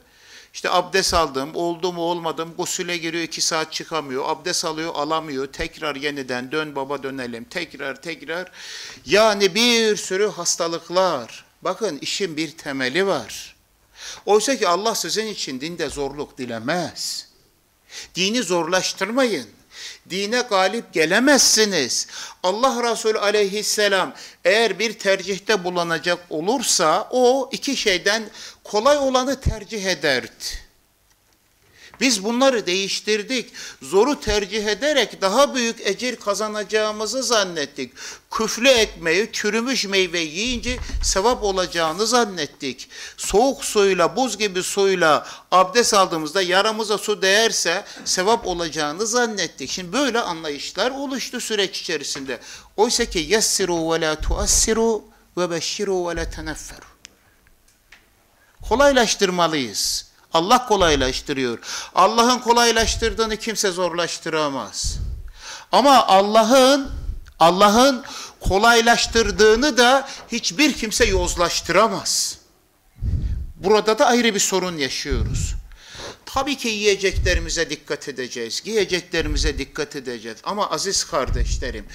İşte abdest aldım, oldu mu olmadım, gusüle giriyor iki saat çıkamıyor, abdest alıyor alamıyor, tekrar yeniden dön baba dönelim, tekrar tekrar. Yani bir sürü hastalıklar. Bakın işin bir temeli var. Oysa ki Allah sizin için dinde zorluk dilemez. Dini zorlaştırmayın. Dine galip gelemezsiniz. Allah Resulü aleyhisselam eğer bir tercihte bulunacak olursa o iki şeyden kolay olanı tercih ederdi. Biz bunları değiştirdik. Zoru tercih ederek daha büyük ecir kazanacağımızı zannettik. Küflü ekmeği, çürümüş meyve yiyince sevap olacağını zannettik. Soğuk suyla, buz gibi suyla abdest aldığımızda yaramıza su değerse sevap olacağını zannettik. Şimdi böyle anlayışlar oluştu süreç içerisinde. Oysa ki yessiru ve la tuassiru ve beşşiru ve la tenefferu. Kolaylaştırmalıyız. Allah kolaylaştırıyor. Allah'ın kolaylaştırdığını kimse zorlaştıramaz. Ama Allah'ın Allah'ın kolaylaştırdığını da hiçbir kimse yozlaştıramaz. Burada da ayrı bir sorun yaşıyoruz. Tabii ki yiyeceklerimize dikkat edeceğiz, giyeceklerimize dikkat edeceğiz. Ama aziz kardeşlerim,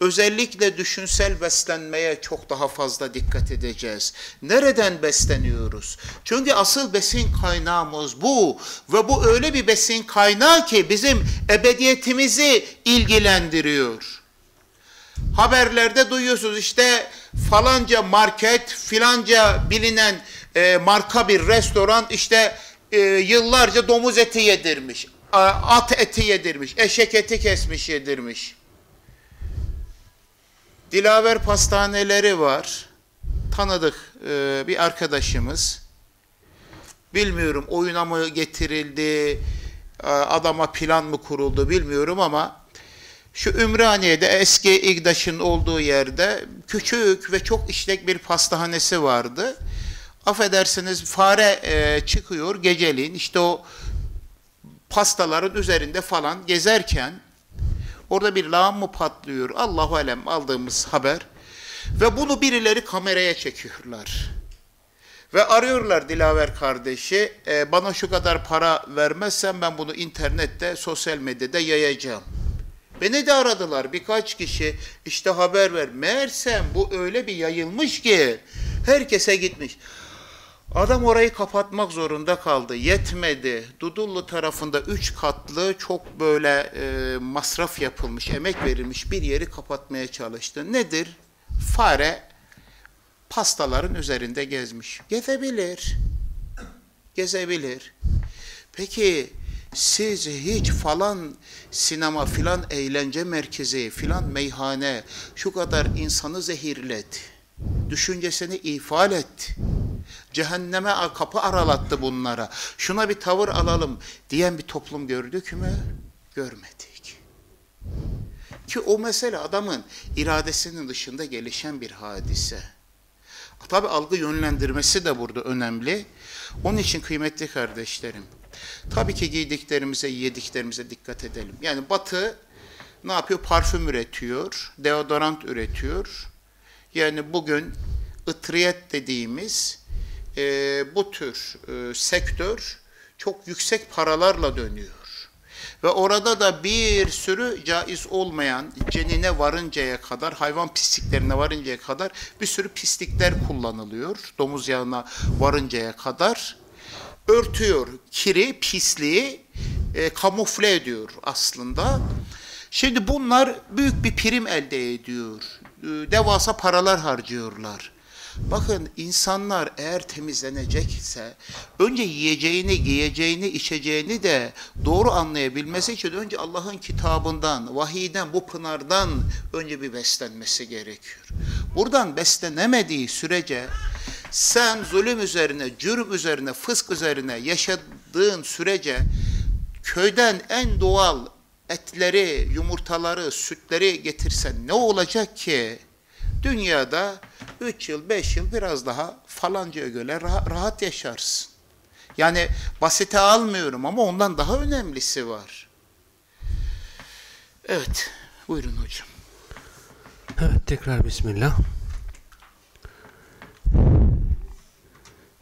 özellikle düşünsel beslenmeye çok daha fazla dikkat edeceğiz. Nereden besleniyoruz? Çünkü asıl besin kaynağımız bu. Ve bu öyle bir besin kaynağı ki bizim ebediyetimizi ilgilendiriyor. Haberlerde duyuyorsunuz işte falanca market, filanca bilinen e, marka bir restoran işte e, yıllarca domuz eti yedirmiş, at eti yedirmiş, eşek eti kesmiş yedirmiş. Dilaver pastaneleri var. Tanıdık e, bir arkadaşımız. Bilmiyorum oyuna mı getirildi, adama plan mı kuruldu bilmiyorum ama şu Ümraniye'de eski İgdaş'ın olduğu yerde küçük ve çok işlek bir pastahanesi vardı affedersiniz fare e, çıkıyor geceliğin işte o pastaların üzerinde falan gezerken orada bir lağım mı patlıyor Allahu alem aldığımız haber ve bunu birileri kameraya çekiyorlar. Ve arıyorlar Dilaver kardeşi, e, bana şu kadar para vermezsen ben bunu internette, sosyal medyada yayacağım. Beni de aradılar birkaç kişi, işte haber ver. Meğersem bu öyle bir yayılmış ki herkese gitmiş. Adam orayı kapatmak zorunda kaldı. Yetmedi. Dudullu tarafında üç katlı çok böyle e, masraf yapılmış, emek verilmiş bir yeri kapatmaya çalıştı. Nedir? Fare pastaların üzerinde gezmiş. Gezebilir. Gezebilir. Peki siz hiç falan sinema filan eğlence merkezi filan meyhane şu kadar insanı zehirledi. Düşüncesini ifade etti Cehenneme kapı aralattı bunlara. Şuna bir tavır alalım diyen bir toplum gördük mü? Görmedik. Ki o mesele adamın iradesinin dışında gelişen bir hadise. Tabi algı yönlendirmesi de burada önemli. Onun için kıymetli kardeşlerim, tabii ki giydiklerimize, yediklerimize dikkat edelim. Yani Batı ne yapıyor? Parfüm üretiyor, deodorant üretiyor. Yani bugün ıtriyet dediğimiz e, bu tür e, sektör çok yüksek paralarla dönüyor. Ve orada da bir sürü caiz olmayan cenine varıncaya kadar, hayvan pisliklerine varıncaya kadar bir sürü pislikler kullanılıyor. Domuz yağına varıncaya kadar örtüyor. Kiri, pisliği e, kamufle ediyor aslında. Şimdi bunlar büyük bir prim elde ediyor. E, devasa paralar harcıyorlar. Bakın insanlar eğer temizlenecekse önce yiyeceğini, giyeceğini, içeceğini de doğru anlayabilmesi için önce Allah'ın kitabından, vahiyden, bu pınardan önce bir beslenmesi gerekiyor. Buradan beslenemediği sürece sen zulüm üzerine, cürüm üzerine, fısk üzerine yaşadığın sürece köyden en doğal etleri, yumurtaları, sütleri getirsen ne olacak ki? Dünyada 3 yıl, 5 yıl biraz daha falancaya göre rahat yaşarsın. Yani basite almıyorum ama ondan daha önemlisi var. Evet, buyurun hocam. Evet, tekrar Bismillah.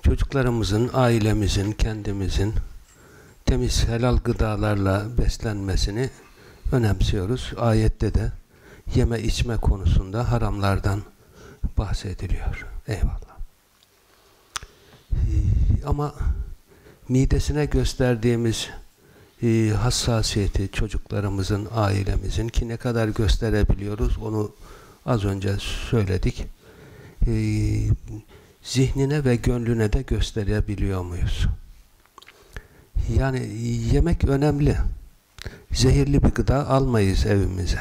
çocuklarımızın, ailemizin, kendimizin temiz helal gıdalarla beslenmesini önemsiyoruz. Ayette de yeme içme konusunda haramlardan bahsediliyor. Eyvallah. Ee, ama midesine gösterdiğimiz e, hassasiyeti çocuklarımızın, ailemizin ki ne kadar gösterebiliyoruz onu az önce söyledik. E, zihnine ve gönlüne de gösterebiliyor muyuz? Yani yemek önemli. Zehirli bir gıda almayız evimize.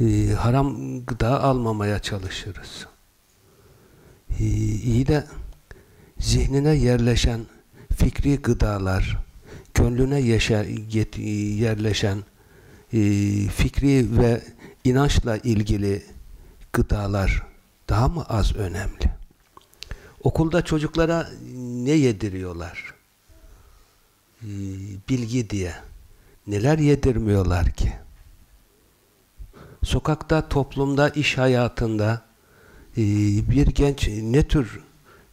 E, haram gıda almamaya çalışırız. E, iyi de zihnine yerleşen fikri gıdalar, gönlüne yaşa, yerleşen e, fikri ve inançla ilgili gıdalar daha mı az önemli? Okulda çocuklara ne yediriyorlar? E, bilgi diye. Neler yedirmiyorlar ki? Sokakta, toplumda, iş hayatında e, bir genç ne tür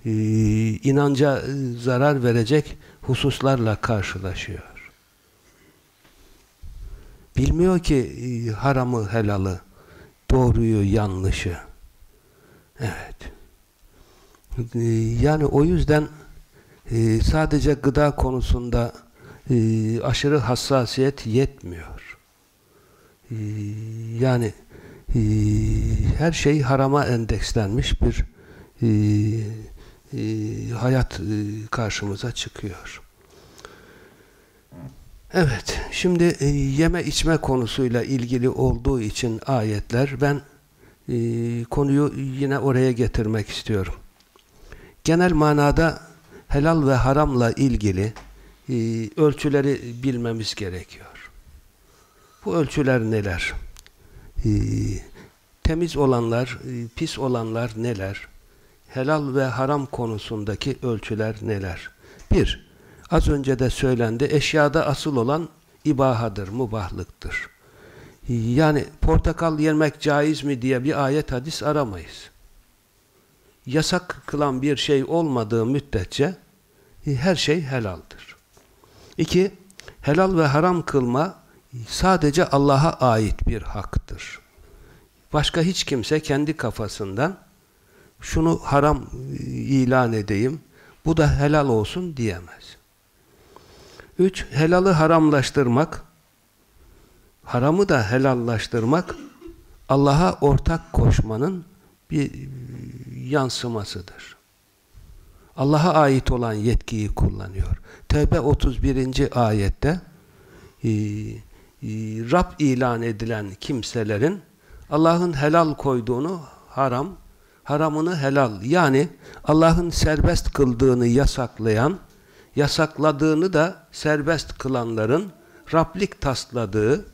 e, inanca zarar verecek hususlarla karşılaşıyor. Bilmiyor ki e, haramı helalı, doğruyu yanlışı. Evet. E, yani o yüzden e, sadece gıda konusunda aşırı hassasiyet yetmiyor. Yani her şey harama endekslenmiş bir hayat karşımıza çıkıyor. Evet, şimdi e, yeme içme konusuyla ilgili olduğu için ayetler, ben e, konuyu yine oraya getirmek istiyorum. Genel manada helal ve haramla ilgili e, ölçüleri bilmemiz gerekiyor. Bu ölçüler neler? E, temiz olanlar, e, pis olanlar neler? Helal ve haram konusundaki ölçüler neler? Bir, Az önce de söylendi. Eşyada asıl olan ibahadır, mubahlıktır. Yani portakal yemek caiz mi diye bir ayet hadis aramayız. Yasak kılan bir şey olmadığı müddetçe e, her şey helaldir. İki, helal ve haram kılma sadece Allah'a ait bir haktır. Başka hiç kimse kendi kafasından şunu haram e, ilan edeyim, bu da helal olsun diyemez. Üç, helalı haramlaştırmak, haramı da helallaştırmak, Allah'a ortak koşmanın bir yansımasıdır. Allah'a ait olan yetkiyi kullanıyor. Tevbe 31. ayette e, e, Rab ilan edilen kimselerin Allah'ın helal koyduğunu haram, haramını helal yani Allah'ın serbest kıldığını yasaklayan yasakladığını da serbest kılanların Rablik tasladığı,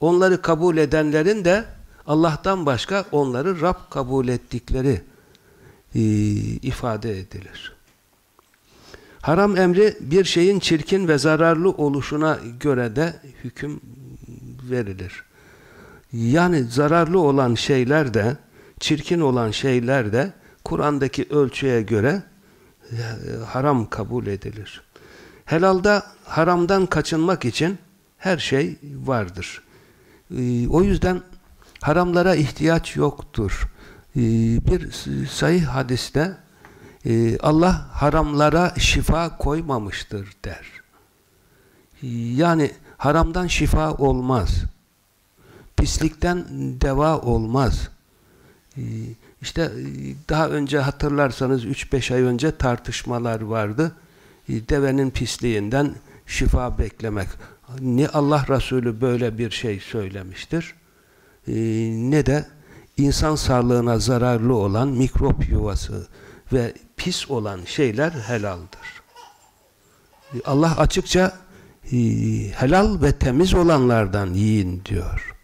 onları kabul edenlerin de Allah'tan başka onları Rab kabul ettikleri ifade edilir. Haram emri bir şeyin çirkin ve zararlı oluşuna göre de hüküm verilir. Yani zararlı olan şeyler de, çirkin olan şeyler de Kur'an'daki ölçüye göre haram kabul edilir. Helalda haramdan kaçınmak için her şey vardır. Ee, o yüzden haramlara ihtiyaç yoktur. Ee, bir sahih hadiste e, Allah haramlara şifa koymamıştır der. Yani haramdan şifa olmaz. Pislikten deva olmaz. Ee, işte e, daha önce hatırlarsanız 3-5 ay önce tartışmalar vardı. E, devenin pisliğinden şifa beklemek. Ne Allah Resulü böyle bir şey söylemiştir e, ne de insan sağlığına zararlı olan mikrop yuvası ve pis olan şeyler helaldir. Allah açıkça helal ve temiz olanlardan yiyin diyor.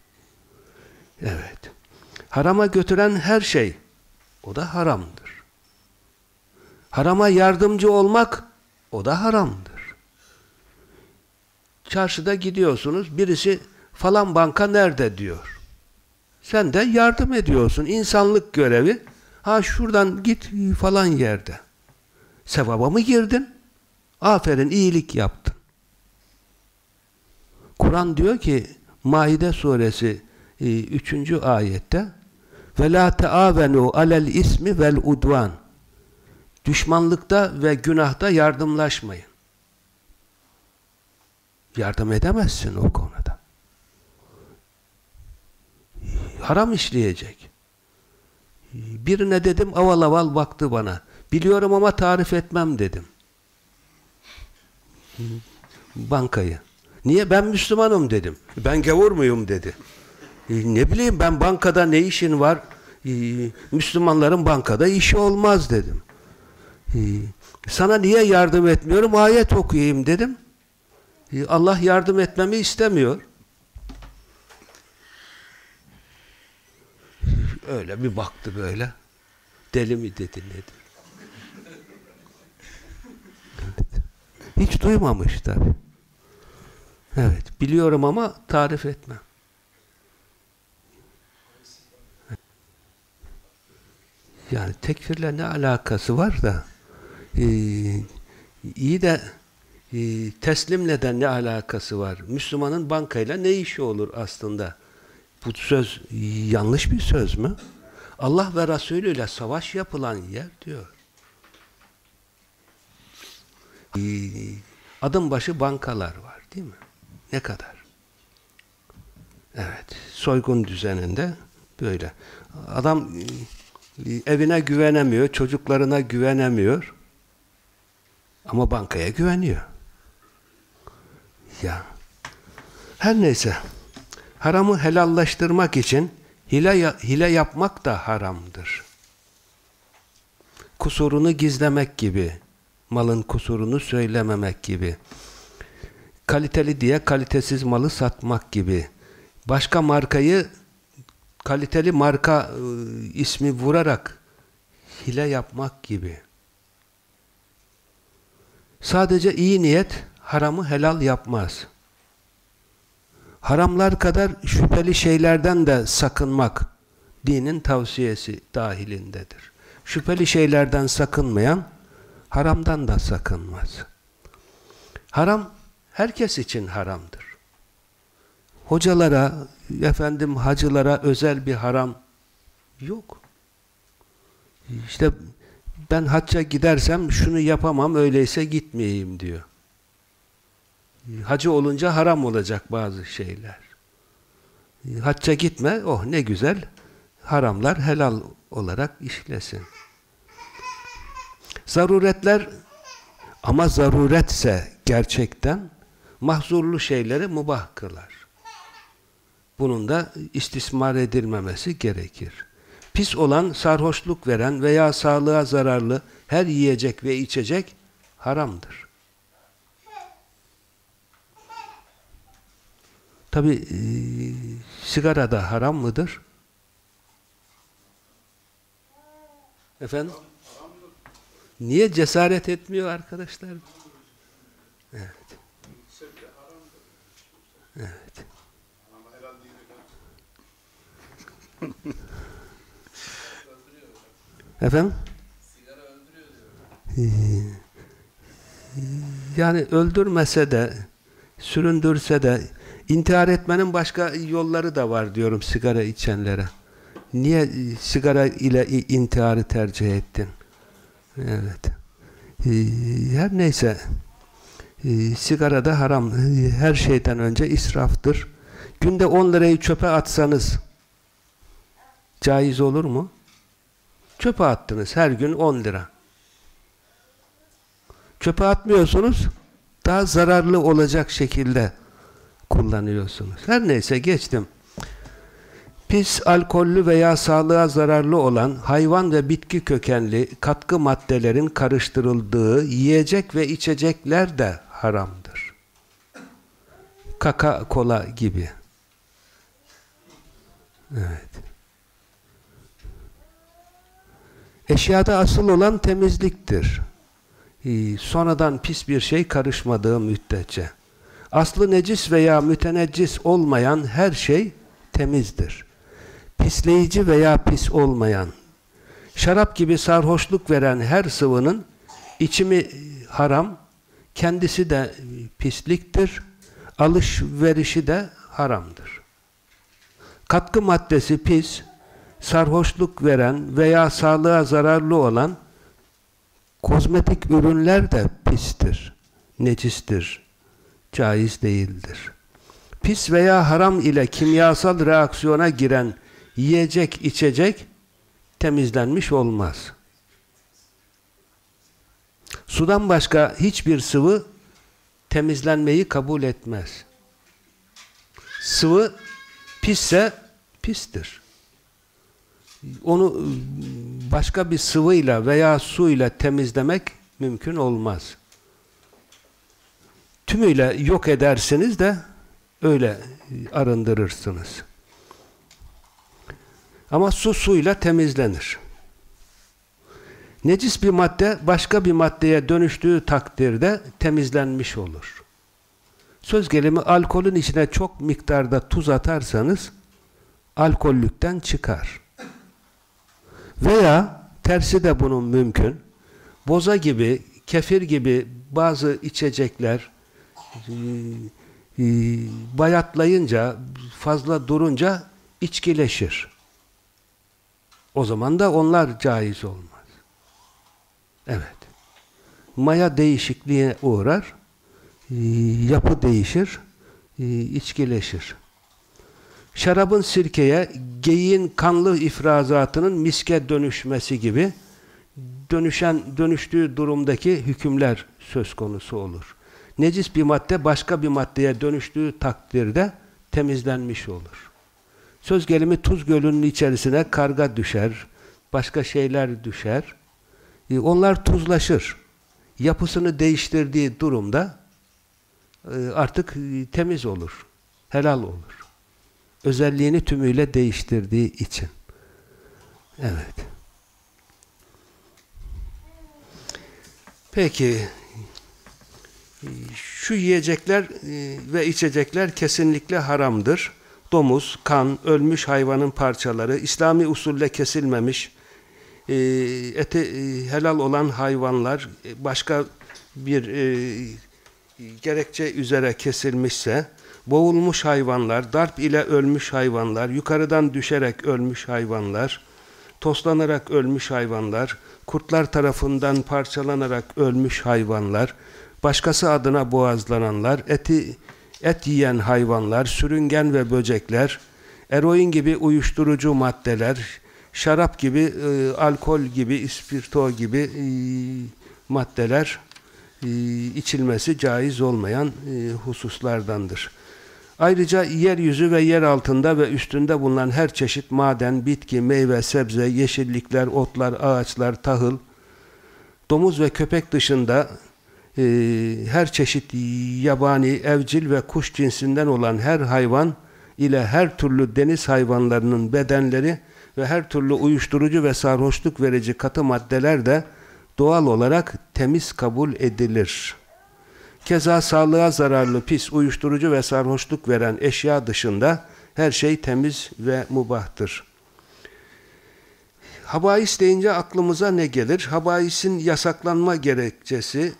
Evet. Harama götüren her şey o da haramdır. Harama yardımcı olmak, o da haramdır. Çarşıda gidiyorsunuz, birisi falan banka nerede diyor. Sen de yardım ediyorsun. İnsanlık görevi. Ha şuradan git falan yerde. Sevaba mı girdin? Aferin iyilik yaptın. Kur'an diyor ki Maide suresi 3. E, ayette ve la taavenu alel ismi vel udvan düşmanlıkta ve günahta yardımlaşmayın. Yardım edemezsin o konuda. Haram işleyecek. Birine dedim aval aval baktı bana. Biliyorum ama tarif etmem dedim. Bankayı. Niye? Ben Müslümanım dedim. Ben gavur muyum dedi. E, ne bileyim ben bankada ne işin var? E, Müslümanların bankada işi olmaz dedim. E, sana niye yardım etmiyorum? Ayet okuyayım dedim. Allah yardım etmemi istemiyor. Öyle bir baktı böyle. Deli mi dedi nedir? Hiç duymamış tabi. Evet, biliyorum ama tarif etmem. Yani tekfirle ne alakası var da e, iyi de e, teslimle de ne alakası var? Müslümanın bankayla ne işi olur aslında? Bu söz yanlış bir söz mü? Allah ve Resulü ile savaş yapılan yer diyor. Adım başı bankalar var değil mi? Ne kadar? Evet. Soygun düzeninde böyle. Adam e, evine güvenemiyor, çocuklarına güvenemiyor. Ama bankaya güveniyor. Ya. Her neyse. Haramı helallaştırmak için hile, hile yapmak da haramdır. Kusurunu gizlemek gibi, malın kusurunu söylememek gibi, kaliteli diye kalitesiz malı satmak gibi, başka markayı kaliteli marka e, ismi vurarak hile yapmak gibi. Sadece iyi niyet haramı helal yapmaz. Haramlar kadar şüpheli şeylerden de sakınmak dinin tavsiyesi dahilindedir. Şüpheli şeylerden sakınmayan haramdan da sakınmaz. Haram herkes için haramdır. Hocalara, efendim hacılara özel bir haram yok. İşte ben hacca gidersem şunu yapamam öyleyse gitmeyeyim diyor. Hacı olunca haram olacak bazı şeyler. Hacca gitme, oh ne güzel, haramlar helal olarak işlesin. Zaruretler ama zaruretse gerçekten mahzurlu şeyleri mubah kılar. Bunun da istismar edilmemesi gerekir. Pis olan, sarhoşluk veren veya sağlığa zararlı her yiyecek ve içecek haramdır. Tabi e, sigara da haram mıdır? Efendim? Niye cesaret etmiyor arkadaşlar? Evet. Evet. Efendim? Ee, yani öldürmese de süründürse de intihar etmenin başka yolları da var diyorum sigara içenlere. Niye sigara ile intiharı tercih ettin? Evet. Ee, her neyse e, sigara da haram. Her şeyden önce israftır. Günde 10 lirayı çöpe atsanız caiz olur mu? Çöpe attınız her gün 10 lira. Çöpe atmıyorsunuz daha zararlı olacak şekilde kullanıyorsunuz. Her neyse geçtim. Pis, alkollü veya sağlığa zararlı olan hayvan ve bitki kökenli katkı maddelerin karıştırıldığı yiyecek ve içecekler de haramdır. Kaka kola gibi. Evet. Eşyada asıl olan temizliktir. Ee, sonradan pis bir şey karışmadığı müddetçe. Aslı necis veya müteneccis olmayan her şey temizdir. Pisleyici veya pis olmayan, şarap gibi sarhoşluk veren her sıvının içimi haram, kendisi de pisliktir, alışverişi de haramdır. Katkı maddesi pis, sarhoşluk veren veya sağlığa zararlı olan kozmetik ürünler de pistir, necistir, caiz değildir. Pis veya haram ile kimyasal reaksiyona giren yiyecek, içecek temizlenmiş olmaz. Sudan başka hiçbir sıvı temizlenmeyi kabul etmez. Sıvı pisse pistir. Onu başka bir sıvıyla veya suyla temizlemek mümkün olmaz. Tümüyle yok edersiniz de öyle arındırırsınız. Ama su suyla temizlenir. Necis bir madde başka bir maddeye dönüştüğü takdirde temizlenmiş olur. Söz gelimi alkolün içine çok miktarda tuz atarsanız alkollükten çıkar. Veya tersi de bunun mümkün. Boza gibi, kefir gibi bazı içecekler e, e, bayatlayınca, fazla durunca içkileşir. O zaman da onlar caiz olmaz. Evet. Maya değişikliğe uğrar, e, yapı değişir, içkileşir. Şarabın sirkeye, geyiğin kanlı ifrazatının miske dönüşmesi gibi dönüşen dönüştüğü durumdaki hükümler söz konusu olur. Necis bir madde başka bir maddeye dönüştüğü takdirde temizlenmiş olur. Söz gelimi tuz gölünün içerisine karga düşer, başka şeyler düşer. E, onlar tuzlaşır. Yapısını değiştirdiği durumda e, artık e, temiz olur, helal olur özelliğini tümüyle değiştirdiği için. Evet. Peki şu yiyecekler e, ve içecekler kesinlikle haramdır. Domuz, kan, ölmüş hayvanın parçaları, İslami usulle kesilmemiş, e, eti e, helal olan hayvanlar başka bir gerekçe üzere kesilmişse, boğulmuş hayvanlar, darp ile ölmüş hayvanlar, yukarıdan düşerek ölmüş hayvanlar, toslanarak ölmüş hayvanlar, kurtlar tarafından parçalanarak ölmüş hayvanlar, başkası adına boğazlananlar, eti et yiyen hayvanlar, sürüngen ve böcekler, eroin gibi uyuşturucu maddeler, şarap gibi, e, alkol gibi, ispirto gibi e, maddeler e, içilmesi caiz olmayan e, hususlardandır. Ayrıca yeryüzü ve yer altında ve üstünde bulunan her çeşit maden, bitki, meyve, sebze, yeşillikler, otlar, ağaçlar, tahıl, domuz ve köpek dışında e, her çeşit yabani, evcil ve kuş cinsinden olan her hayvan ile her türlü deniz hayvanlarının bedenleri ve her türlü uyuşturucu ve sarhoşluk verici katı maddeler de doğal olarak temiz kabul edilir. Keza sağlığa zararlı, pis, uyuşturucu ve sarhoşluk veren eşya dışında her şey temiz ve mubahtır. Habais deyince aklımıza ne gelir? Habaisin yasaklanma gerekçesi,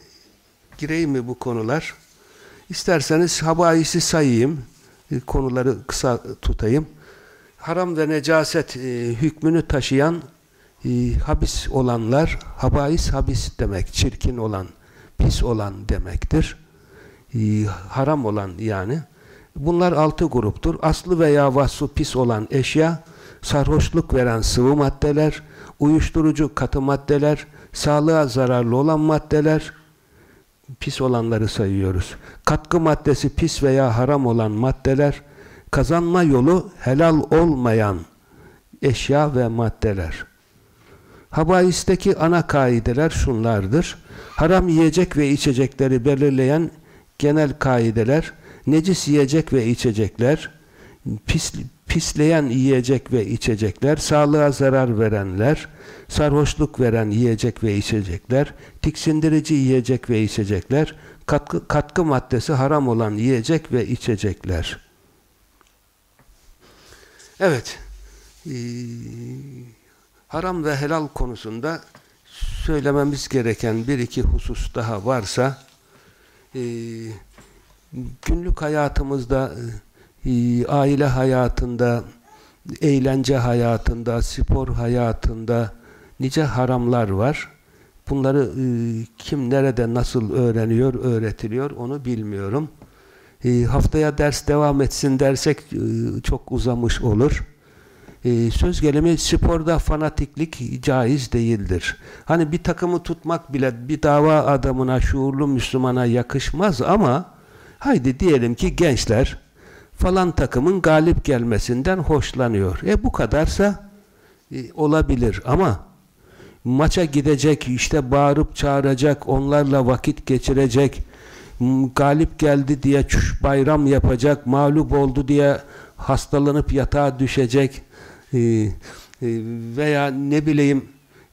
gireyim mi bu konular? İsterseniz habaisi sayayım, konuları kısa tutayım. Haram ve necaset e, hükmünü taşıyan e, habis olanlar, habais habis demek, çirkin olan, pis olan demektir. Ee, haram olan yani. Bunlar altı gruptur. Aslı veya vasfı pis olan eşya, sarhoşluk veren sıvı maddeler, uyuşturucu katı maddeler, sağlığa zararlı olan maddeler, pis olanları sayıyoruz. Katkı maddesi pis veya haram olan maddeler, kazanma yolu helal olmayan eşya ve maddeler. Habaisteki ana kaideler şunlardır. Haram yiyecek ve içecekleri belirleyen genel kaideler, necis yiyecek ve içecekler, pis, pisleyen yiyecek ve içecekler, sağlığa zarar verenler, sarhoşluk veren yiyecek ve içecekler, tiksindirici yiyecek ve içecekler, katkı, katkı maddesi haram olan yiyecek ve içecekler. Evet, ee, haram ve helal konusunda söylememiz gereken bir iki husus daha varsa e, günlük hayatımızda e, aile hayatında eğlence hayatında, spor hayatında nice haramlar var. Bunları e, kim nerede nasıl öğreniyor, öğretiliyor onu bilmiyorum. E, haftaya ders devam etsin dersek e, çok uzamış olur. E, söz gelimi sporda fanatiklik caiz değildir. Hani bir takımı tutmak bile bir dava adamına, şuurlu Müslümana yakışmaz ama haydi diyelim ki gençler falan takımın galip gelmesinden hoşlanıyor. E bu kadarsa e, olabilir ama maça gidecek, işte bağırıp çağıracak, onlarla vakit geçirecek, galip geldi diye bayram yapacak, mağlup oldu diye hastalanıp yatağa düşecek veya ne bileyim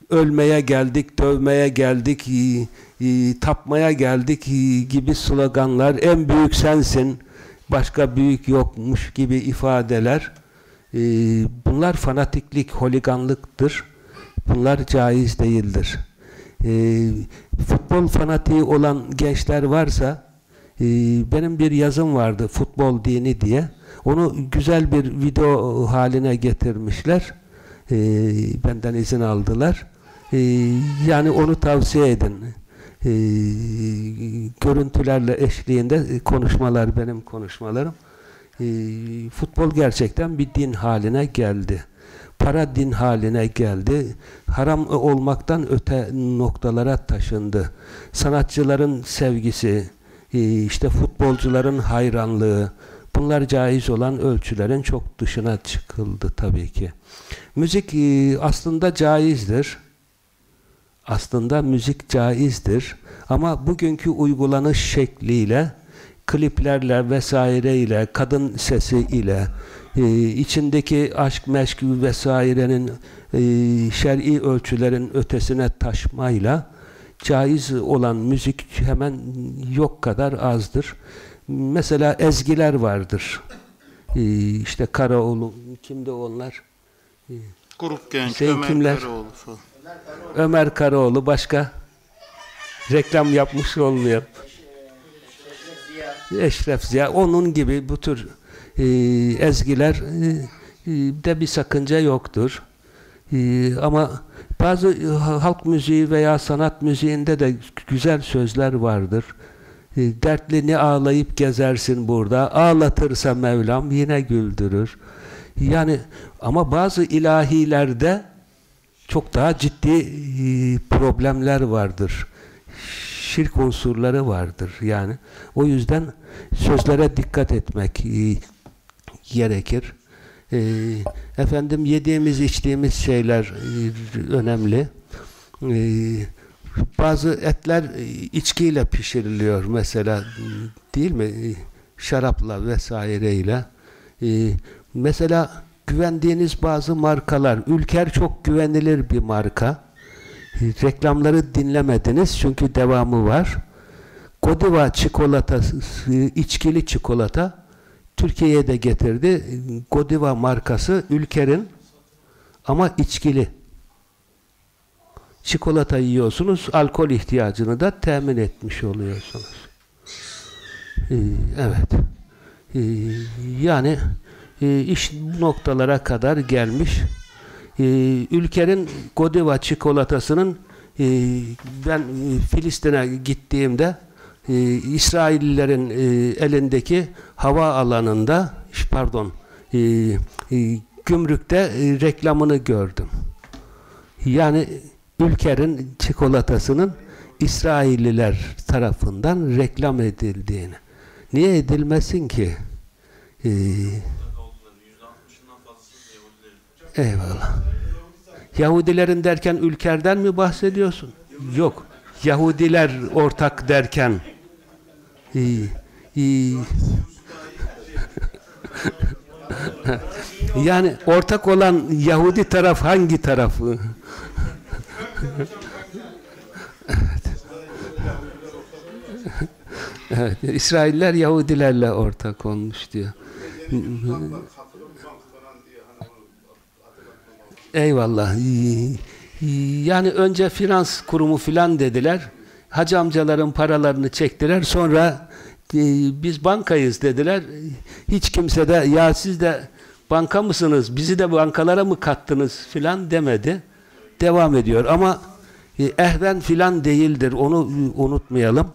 ölmeye geldik, dövmeye geldik, tapmaya geldik gibi sloganlar, en büyük sensin, başka büyük yokmuş gibi ifadeler bunlar fanatiklik, holiganlıktır. Bunlar caiz değildir. E, futbol fanatiği olan gençler varsa e, benim bir yazım vardı futbol dini diye. Onu güzel bir video haline getirmişler. E, benden izin aldılar. E, yani onu tavsiye edin. E, görüntülerle eşliğinde konuşmalar benim konuşmalarım. E, futbol gerçekten bir din haline geldi para din haline geldi. Haram olmaktan öte noktalara taşındı. Sanatçıların sevgisi, işte futbolcuların hayranlığı, bunlar caiz olan ölçülerin çok dışına çıkıldı tabii ki. Müzik e, aslında caizdir. Aslında müzik caizdir. Ama bugünkü uygulanış şekliyle, kliplerle vesaireyle, kadın sesi ile, e, içindeki aşk, meşk vesairenin e, şer'i ölçülerin ötesine taşmayla caiz olan müzik hemen yok kadar azdır. Mesela ezgiler vardır. E, işte Karaoğlu, kimdi onlar? E, Grup genç, şey, Ömer kimler? Karaoğlu falan. Ömer Karaoğlu başka? Reklam yapmış olmuyor. Eşref Ziya. Onun gibi bu tür e, ezgiler e, e, de bir sakınca yoktur. E, ama bazı e, halk müziği veya sanat müziğinde de güzel sözler vardır. Dertli ne ağlayıp gezersin burada, ağlatırsa Mevlam yine güldürür. Yani ama bazı ilahilerde çok daha ciddi e, problemler vardır. Şirk unsurları vardır yani. O yüzden sözlere dikkat etmek e, gerekir. E, efendim yediğimiz içtiğimiz şeyler e, önemli. Bazı etler e, içkiyle pişiriliyor mesela değil mi? E, şarapla vesaireyle. E, mesela güvendiğiniz bazı markalar, Ülker çok güvenilir bir marka. Reklamları dinlemediniz çünkü devamı var. Godiva çikolatası, içkili çikolata Türkiye'ye de getirdi. Godiva markası Ülker'in ama içkili. Çikolata yiyorsunuz, alkol ihtiyacını da temin etmiş oluyorsunuz. Ee, evet. Ee, yani e, iş noktalara kadar gelmiş. Ee, Ülker'in Godiva çikolatasının e, ben e, Filistin'e gittiğimde İsraillilerin e, elindeki hava alanında pardon gümrükte reklamını gördüm. Yani Ülker'in çikolatasının İsrailliler tarafından reklam edildiğini. Niye edilmesin ki? Ee, eyvallah. Yahudilerin derken ülkerden mi bahsediyorsun? Yok. Yahudiler ortak derken iyi, iyi. yani ortak olan Yahudi taraf hangi tarafı? Evet. İsrailler Yahudilerle ortak olmuş diyor. Eyvallah. Yani önce finans kurumu filan dediler. Hacı amcaların paralarını çektiler. Sonra e, biz bankayız dediler. Hiç kimse de ya siz de banka mısınız? Bizi de bankalara mı kattınız filan demedi. Devam ediyor. Ama e, ehven filan değildir. Onu unutmayalım.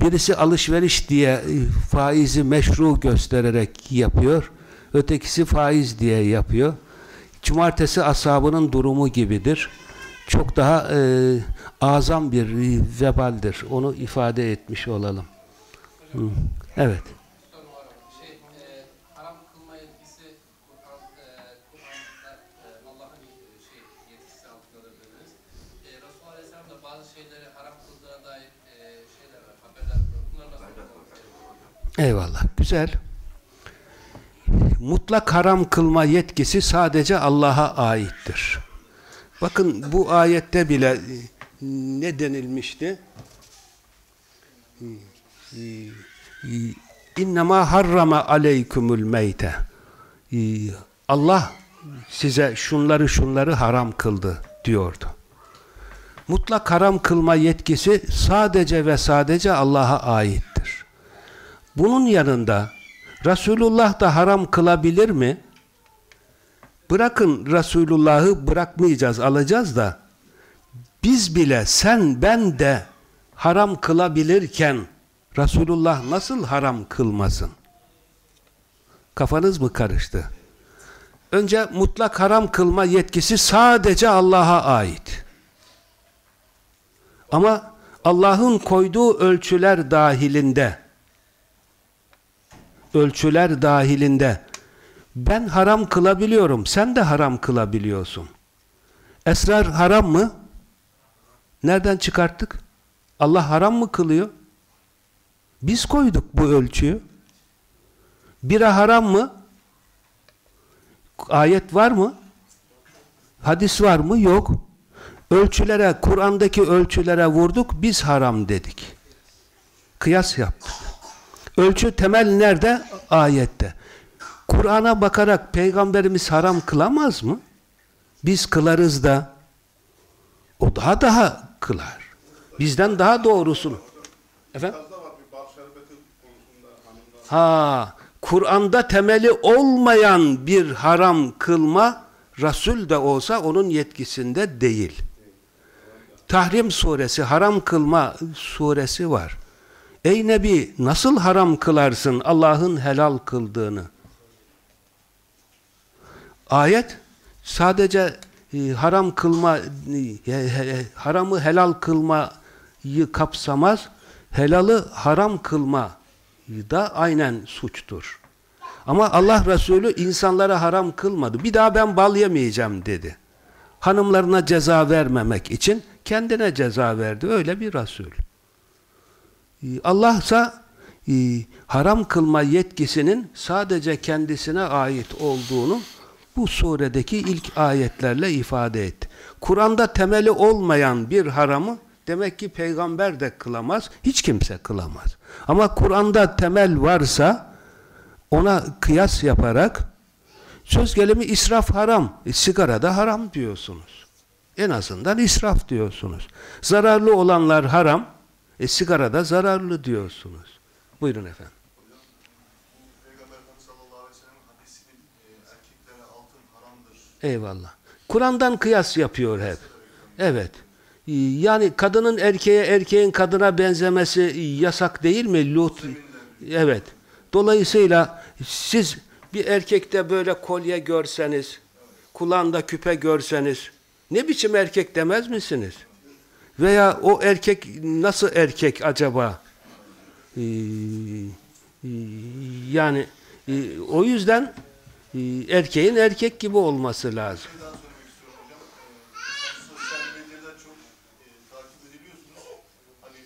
Birisi alışveriş diye e, faizi meşru göstererek yapıyor. Ötekisi faiz diye yapıyor. Cumartesi ashabının durumu gibidir. Çok daha e, azam bir e, vebaldir. Onu ifade etmiş olalım. Hı. Evet. Şey, e, haram kılma yetkisi Kur'an, e, Kur'an'da e, Allah'ın e, şey yetkisi altında dediniz. E, Resulullah Aleyhisselam da bazı şeyleri haram kıldığına dair e, şeyler var, haberler var. Bunlar nasıl kullanılıyor? Eyvallah. Güzel. Mutlak haram kılma yetkisi sadece Allah'a aittir. Bakın bu ayette bile e, ne denilmişti? İnnemâ harrama aleykümül meyte. E, Allah size şunları şunları haram kıldı diyordu. Mutlak haram kılma yetkisi sadece ve sadece Allah'a aittir. Bunun yanında Resulullah da haram kılabilir mi? Bırakın Resulullah'ı bırakmayacağız, alacağız da biz bile sen ben de haram kılabilirken Resulullah nasıl haram kılmasın? Kafanız mı karıştı? Önce mutlak haram kılma yetkisi sadece Allah'a ait. Ama Allah'ın koyduğu ölçüler dahilinde ölçüler dahilinde ben haram kılabiliyorum, sen de haram kılabiliyorsun. Esrar haram mı? Nereden çıkarttık? Allah haram mı kılıyor? Biz koyduk bu ölçüyü. Bira haram mı? Ayet var mı? Hadis var mı? Yok. Ölçülere, Kur'an'daki ölçülere vurduk, biz haram dedik. Kıyas yaptık. Ölçü temel nerede? Ayette. Kur'an'a bakarak peygamberimiz haram kılamaz mı? Biz kılarız da o daha daha kılar. Bizden daha doğrusunu. Efendim? Ha, Kur'an'da temeli olmayan bir haram kılma Resul de olsa onun yetkisinde değil. Tahrim suresi, haram kılma suresi var. Ey Nebi nasıl haram kılarsın Allah'ın helal kıldığını? Ayet sadece e, haram kılma e, haramı helal kılmayı kapsamaz. Helalı haram kılma da aynen suçtur. Ama Allah Resulü insanlara haram kılmadı. Bir daha ben bal yemeyeceğim dedi. Hanımlarına ceza vermemek için kendine ceza verdi. Öyle bir Resul. Allah ise haram kılma yetkisinin sadece kendisine ait olduğunu bu suredeki ilk ayetlerle ifade etti. Kur'an'da temeli olmayan bir haramı demek ki peygamber de kılamaz, hiç kimse kılamaz. Ama Kur'an'da temel varsa ona kıyas yaparak söz gelimi israf haram, e, sigara da haram diyorsunuz. En azından israf diyorsunuz. Zararlı olanlar haram, e, sigara da zararlı diyorsunuz. Buyurun efendim. E. Eyvallah. Kur'an'dan kıyas yapıyor hep. Evet. Ee, Yani kadının erkeğe, erkeğin kadına benzemesi yasak değil mi? Lut. Evet. Dolayısıyla siz bir erkekte böyle kolye görseniz, kulağında küpe görseniz, ne biçim erkek demez misiniz? Veya o erkek nasıl erkek acaba? Ee, e, yani e, o yüzden e, erkeğin erkek gibi olması lazım. Hocam. E. Hani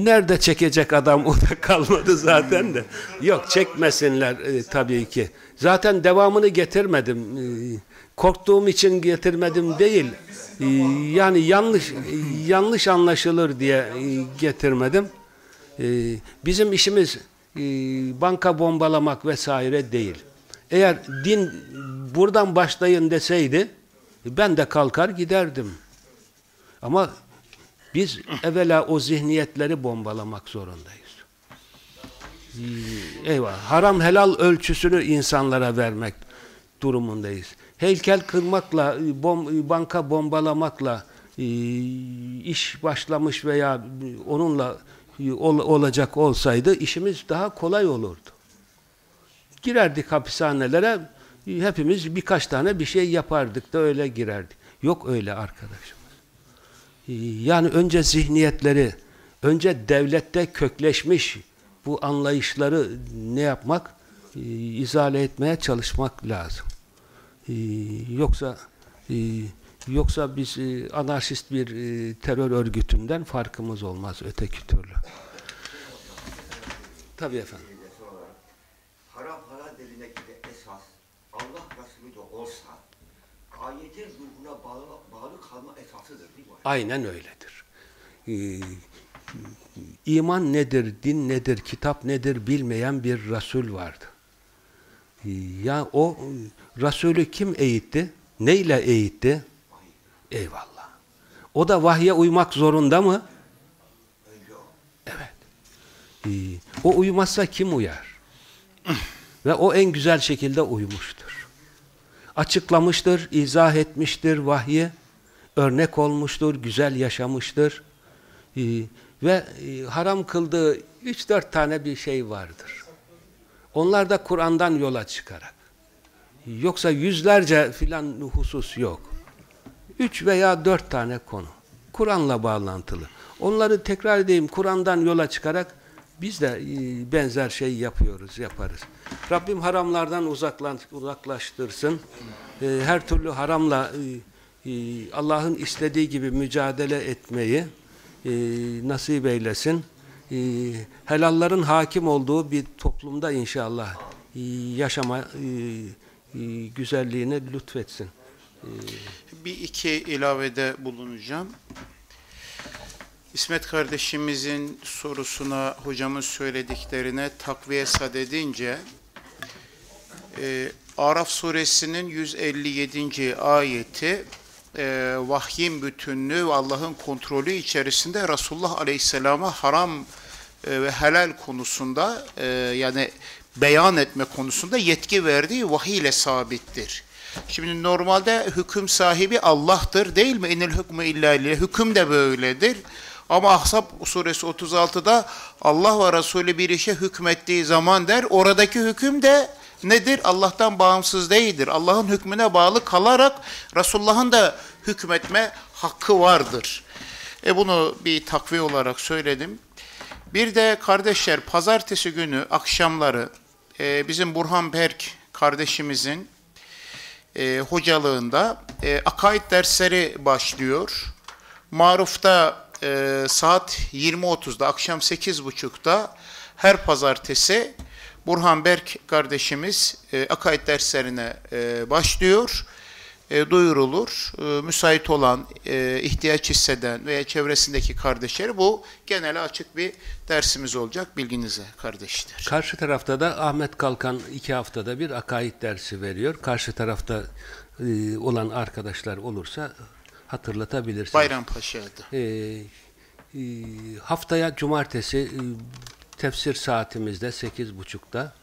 e. Nerede çekecek adam o da kalmadı zaten de. Yok çekmesinler e, tabii ki. Zaten devamını getirmedim. E, korktuğum için getirmedim değil. E, yani yanlış yanlış anlaşılır diye e, getirmedim. E, bizim işimiz e, banka bombalamak vesaire değil. Eğer din buradan başlayın deseydi ben de kalkar giderdim. Ama biz evvela o zihniyetleri bombalamak zorundayız. Ee, Eyvah. Haram helal ölçüsünü insanlara vermek durumundayız. Heykel kırmakla, bom- banka bombalamakla e, iş başlamış veya onunla e, ol- olacak olsaydı işimiz daha kolay olurdu. Girerdik hapishanelere, e, hepimiz birkaç tane bir şey yapardık da öyle girerdik. Yok öyle arkadaşım. Ee, Yani önce zihniyetleri, önce devlette kökleşmiş bu anlayışları ne yapmak? Ee, izale etmeye çalışmak lazım. Ee, Yoksa e, yoksa biz e, anarşist bir e, terör örgütünden farkımız olmaz öteki türlü. Tabii efendim. Haram halal delindeki de esas Allah Resulü de olsa ayetin ruhuna bağlı, bağlı kalma esasıdır değil mi? Aynen öyledir. Ee, iman nedir, din nedir, kitap nedir bilmeyen bir Resul vardı. Ee, Ya o Resulü kim eğitti? Neyle eğitti? Eyvallah. O da vahye uymak zorunda mı? Evet. Ee, O uymazsa kim uyar? Ve o en güzel şekilde uymuştur. Açıklamıştır, izah etmiştir vahyi, örnek olmuştur, güzel yaşamıştır. Ve e, haram kıldığı üç dört tane bir şey vardır. Onlar da Kur'an'dan yola çıkarak. Yoksa yüzlerce filan husus yok. Üç veya dört tane konu. Kur'an'la bağlantılı. Onları tekrar edeyim Kur'an'dan yola çıkarak biz de e, benzer şey yapıyoruz, yaparız. Rabbim haramlardan uzaklaştırsın. E, Her türlü haramla Allah'ın istediği gibi mücadele etmeyi e, nasip eylesin. E, Helalların hakim olduğu bir toplumda inşallah e, yaşama e, e, güzelliğini lütfetsin. Bir iki ilavede bulunacağım. İsmet kardeşimizin sorusuna hocamın söylediklerine takviye sadedince e, Araf suresinin 157. ayeti e, vahyin bütünlüğü ve Allah'ın kontrolü içerisinde Resulullah Aleyhisselam'a haram e, ve helal konusunda e, yani beyan etme konusunda yetki verdiği vahiy ile sabittir. Şimdi normalde hüküm sahibi Allah'tır değil mi? İnil hükmü illa lillah. Hüküm de böyledir. Ama Ahzab suresi 36'da Allah ve Resulü bir işe hükmettiği zaman der, oradaki hüküm de nedir? Allah'tan bağımsız değildir. Allah'ın hükmüne bağlı kalarak Resulullah'ın da hükmetme hakkı vardır. E bunu bir takviye olarak söyledim. Bir de kardeşler pazartesi günü akşamları e, bizim Burhan Berk kardeşimizin e, hocalığında e, akaid dersleri başlıyor. Maruf'ta e, saat 20.30'da akşam 8.30'da her pazartesi Burhan Berk kardeşimiz e, akaid derslerine e, başlıyor. E, duyurulur. E, müsait olan, e, ihtiyaç hisseden veya çevresindeki kardeşleri bu genel açık bir dersimiz olacak bilginize kardeşler. Karşı tarafta da Ahmet Kalkan iki haftada bir akaid dersi veriyor. Karşı tarafta e, olan arkadaşlar olursa hatırlatabilirsiniz. Bayrampaşa'da. E, e, haftaya cumartesi e, tefsir saatimizde 8.30'da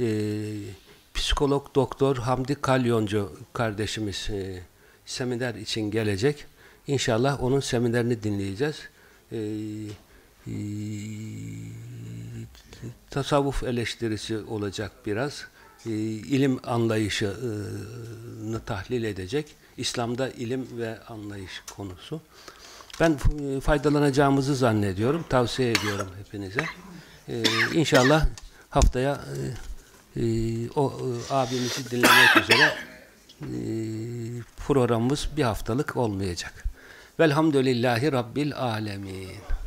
e, psikolog doktor Hamdi Kalyoncu kardeşimiz e, seminer için gelecek. İnşallah onun seminerini dinleyeceğiz. E, e, tasavvuf eleştirisi olacak biraz. E, ilim anlayışını tahlil edecek. İslam'da ilim ve anlayış konusu. Ben e, faydalanacağımızı zannediyorum. Tavsiye ediyorum hepinize. E, inşallah haftaya e, e, o e, abimizi dinlemek üzere e, programımız bir haftalık olmayacak. Velhamdülillahi Rabbil Alemin.